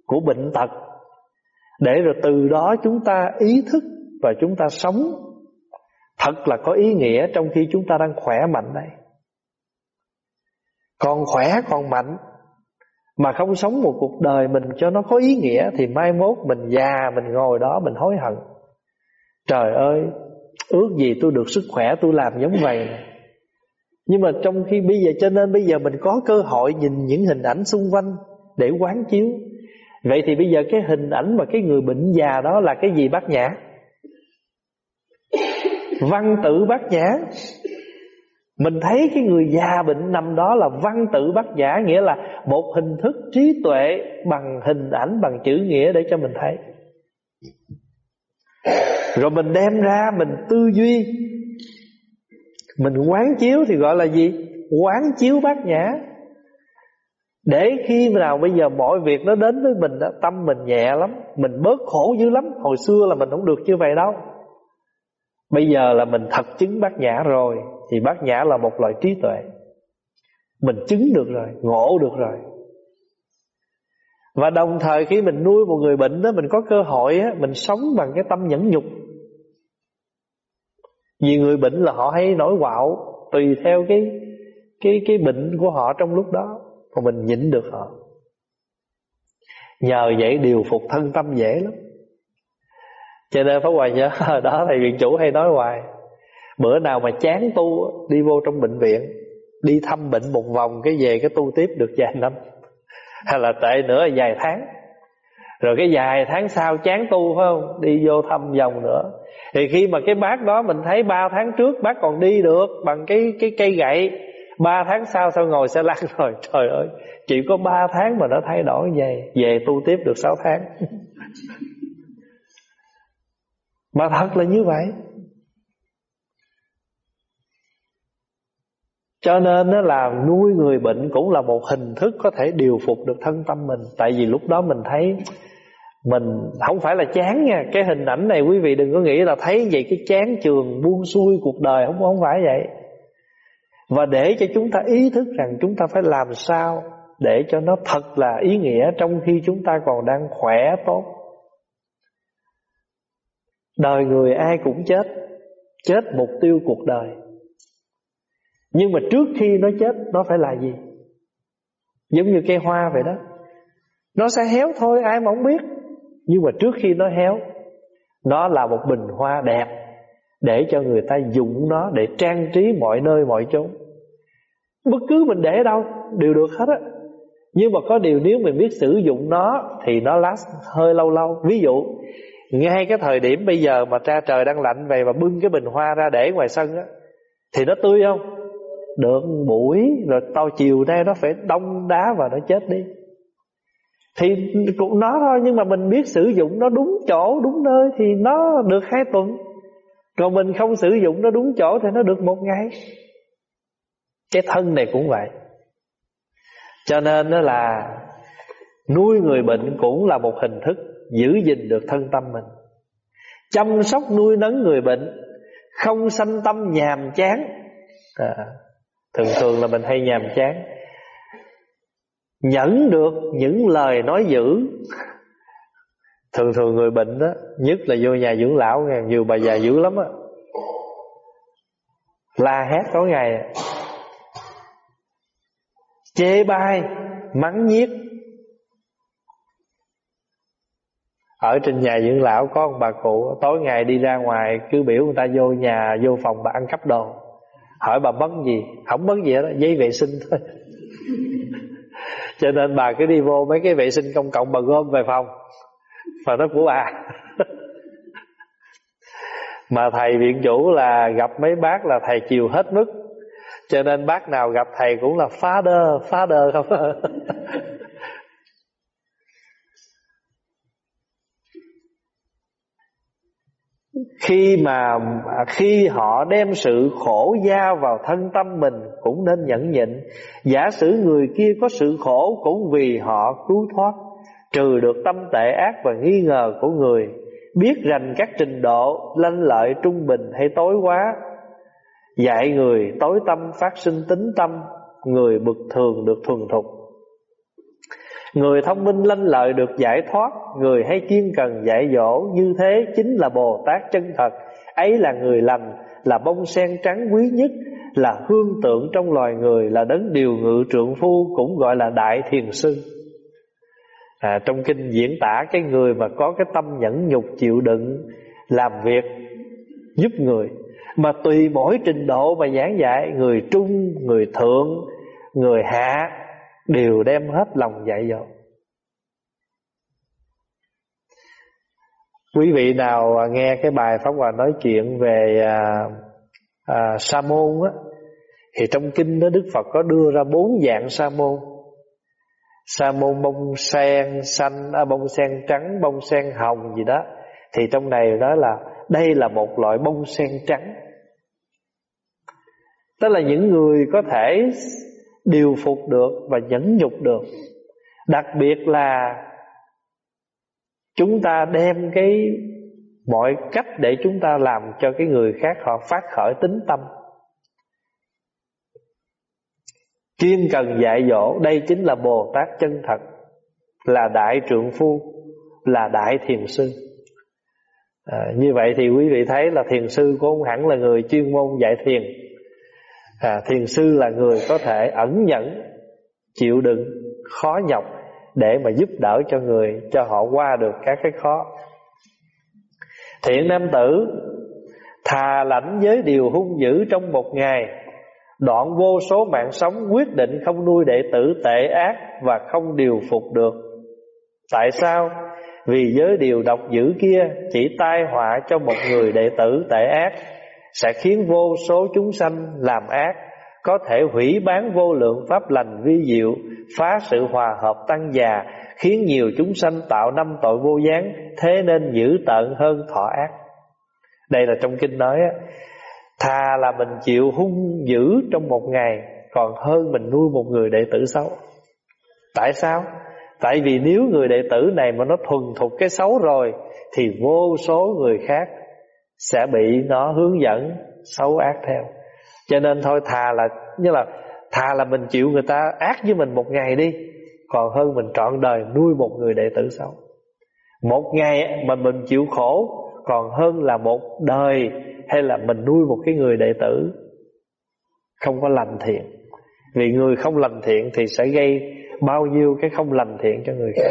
Của bệnh tật. Để rồi từ đó chúng ta ý thức Và chúng ta sống Thật là có ý nghĩa Trong khi chúng ta đang khỏe mạnh đây. Còn khỏe còn mạnh Mà không sống một cuộc đời mình cho nó có ý nghĩa Thì mai mốt mình già, Mình ngồi đó mình hối hận. Trời ơi Ước gì tôi được sức khỏe tôi làm giống vậy. Nhưng mà trong khi bây giờ Cho nên bây giờ mình có cơ hội Nhìn những hình ảnh xung quanh Để quán chiếu. Vậy thì bây giờ cái hình ảnh Và cái người bệnh già đó là cái gì bác nhã? Văn tự bác nhã. Mình thấy cái người già bệnh nằm đó là văn tự bác nhã Nghĩa là một hình thức trí tuệ Bằng hình ảnh, bằng chữ nghĩa để cho mình thấy rồi mình đem ra mình tư duy. Mình quán chiếu thì gọi là gì? Quán chiếu bát nhã. Để khi nào bây giờ mọi việc nó đến với mình đó, Tâm mình nhẹ lắm Mình bớt khổ dữ lắm. Hồi xưa là mình không được như vậy đâu. Bây giờ là mình thật chứng bát nhã rồi Thì bát nhã là một loại trí tuệ. Mình chứng được rồi Ngộ được rồi. Và đồng thời khi mình nuôi một người bệnh đó Mình có cơ hội á, Mình sống bằng cái tâm nhẫn nhục vì người bệnh là họ hay nổi quạo Tùy theo cái cái cái bệnh của họ trong lúc đó, Mà mình nhịn được họ. Nhờ vậy điều phục thân tâm dễ lắm. Cho nên Pháp Hoài nhớ, Đó thầy viện chủ hay nói hoài, Bữa nào mà chán tu Đi vô trong bệnh viện, Đi thăm bệnh một vòng Cái về cái tu tiếp được vài năm, Hay là tệ nữa là vài tháng. Rồi cái vài tháng sau chán tu phải không? Đi vô thăm vòng nữa thì khi mà cái bác đó mình thấy ba tháng trước bác còn đi được bằng cái cái cây gậy, ba tháng sau sao ngồi xe lăn rồi? Trời ơi, chỉ có ba tháng mà nó thay đổi vậy. Về tu tiếp được sáu tháng. Mà thật là như vậy. Cho nên nó là nuôi người bệnh cũng là một hình thức có thể điều phục được thân tâm mình. Tại vì lúc đó mình thấy mình không phải là chán nha, cái hình ảnh này quý vị đừng có nghĩ là thấy vậy cái chán trường buông xuôi cuộc đời, không không phải vậy. Và để cho chúng ta ý thức rằng chúng ta phải làm sao để cho nó thật là ý nghĩa trong khi chúng ta còn đang khỏe, tốt. Đời người ai cũng chết chết mục tiêu cuộc đời. Nhưng mà trước khi nó chết, nó phải là gì? Giống như cây hoa vậy đó. Nó sẽ héo thôi, ai mà không biết nhưng mà trước khi nó héo, Nó là một bình hoa đẹp Để cho người ta dùng nó Để trang trí mọi nơi, mọi chỗ Bất cứ mình để đâu, Đều được hết á. Nhưng mà có điều nếu mình biết sử dụng nó Thì nó last hơi lâu lâu. Ví dụ, ngay cái thời điểm bây giờ Mà ra trời đang lạnh về Mà bưng cái bình hoa ra để ngoài sân á, Thì nó tươi không? Được buổi, Rồi tao chiều nay nó phải đông đá Và nó chết đi thì cũng nó thôi nhưng mà mình biết sử dụng nó đúng chỗ đúng nơi thì nó được hai tuần. Còn mình không sử dụng nó đúng chỗ thì nó được một ngày. Cái thân này cũng vậy. Cho nên đó là nuôi người bệnh cũng là một hình thức giữ gìn được thân tâm mình. Chăm sóc nuôi nấng người bệnh không sanh tâm nhàm chán. À, thường thường là mình hay nhàm chán. Nhẫn được những lời nói dữ. Thường thường người bệnh đó, Nhất là vô nhà dưỡng lão nghe, Nhiều bà già dữ lắm á. La hét tối ngày, Chê bai, Mắng nhiếc. Ở trên nhà dưỡng lão có một bà cụ, Tối ngày đi ra ngoài, Cứ biểu người ta vô nhà, Vô phòng bà ăn cắp đồ. Hỏi bà mất gì? Không mất gì đó Giấy vệ sinh thôi. cho nên bà cứ đi vô mấy cái vệ sinh công cộng bà gom về phòng. Mà nó của bà. Mà thầy viện chủ là gặp mấy bác là thầy chiều hết mức. Cho nên bác nào gặp thầy cũng là phá đơ phá đơ không? khi mà à, khi họ đem sự khổ giao vào thân tâm mình cũng nên nhẫn nhịn. Giả sử người kia có sự khổ cũng vì họ cứu thoát, trừ được tâm tệ ác và nghi ngờ của người, biết rành các trình độ, lanh lợi trung bình hay tối quá. Dạy người tối tâm phát sinh tính tâm, người bực thường được thuần thục. Người thông minh lanh lợi được giải thoát Người hay kiên cần dạy dỗ Như thế chính là Bồ Tát chân thật. Ấy là người lành Là bông sen trắng quý nhất Là hương tượng trong loài người Là đấng điều ngự trượng phu Cũng gọi là Đại Thiền Sư. À, Trong kinh diễn tả Cái người mà có cái tâm nhẫn nhục chịu đựng Làm việc Giúp người Mà tùy mỗi trình độ mà giảng dạy Người trung, người thượng Người hạ đều đem hết lòng dạy dỗ. Quý vị nào nghe cái bài pháp hòa nói chuyện về à, à, sa môn á thì trong kinh đó đức phật có đưa ra bốn dạng sa môn. Sa môn bông sen xanh à, bông sen trắng bông sen hồng gì đó. Thì trong này đó là đây là một loại bông sen trắng. Tức là những người có thể điều phục được và nhẫn nhục được. Đặc biệt là chúng ta đem cái mọi cách để chúng ta làm cho cái người khác họ phát khởi tính tâm. Kiên cần dạy dỗ đây chính là bồ tát chân thật là đại trượng phu là đại thiền sư. À, như vậy thì quý vị thấy là thiền sư cũng không hẳn là người chuyên môn dạy thiền à, thiền sư là người có thể ẩn nhẫn chịu đựng khó nhọc để mà giúp đỡ cho người cho họ qua được các cái khó. Thiện nam tử thà lãnh với điều hung dữ trong một ngày đoạn vô số mạng sống quyết định không nuôi đệ tử tệ ác và không điều phục được. Tại sao? Vì giới điều độc dữ kia chỉ tai họa cho một người đệ tử tệ ác sẽ khiến vô số chúng sanh làm ác, có thể hủy bán vô lượng pháp lành vi diệu, phá sự hòa hợp tăng già, khiến nhiều chúng sanh tạo năm tội vô gián, thế nên dữ tợn hơn thọ ác. Đây là trong kinh nói á, thà là mình chịu hung dữ trong một ngày, còn hơn mình nuôi một người đệ tử xấu. Tại sao? Tại vì nếu người đệ tử này mà nó thuần thục cái xấu rồi, Thì vô số người khác sẽ bị nó hướng dẫn, xấu ác theo. Cho nên thôi, thà là, Như là, thà là mình chịu người ta ác với mình một ngày đi, Còn hơn mình trọn đời nuôi một người đệ tử xấu. Một ngày mà mình chịu khổ, Còn hơn là một đời Hay là mình nuôi một cái người đệ tử Không có lành thiện. Vì người không lành thiện Thì sẽ gây bao nhiêu cái không lành thiện cho người khác.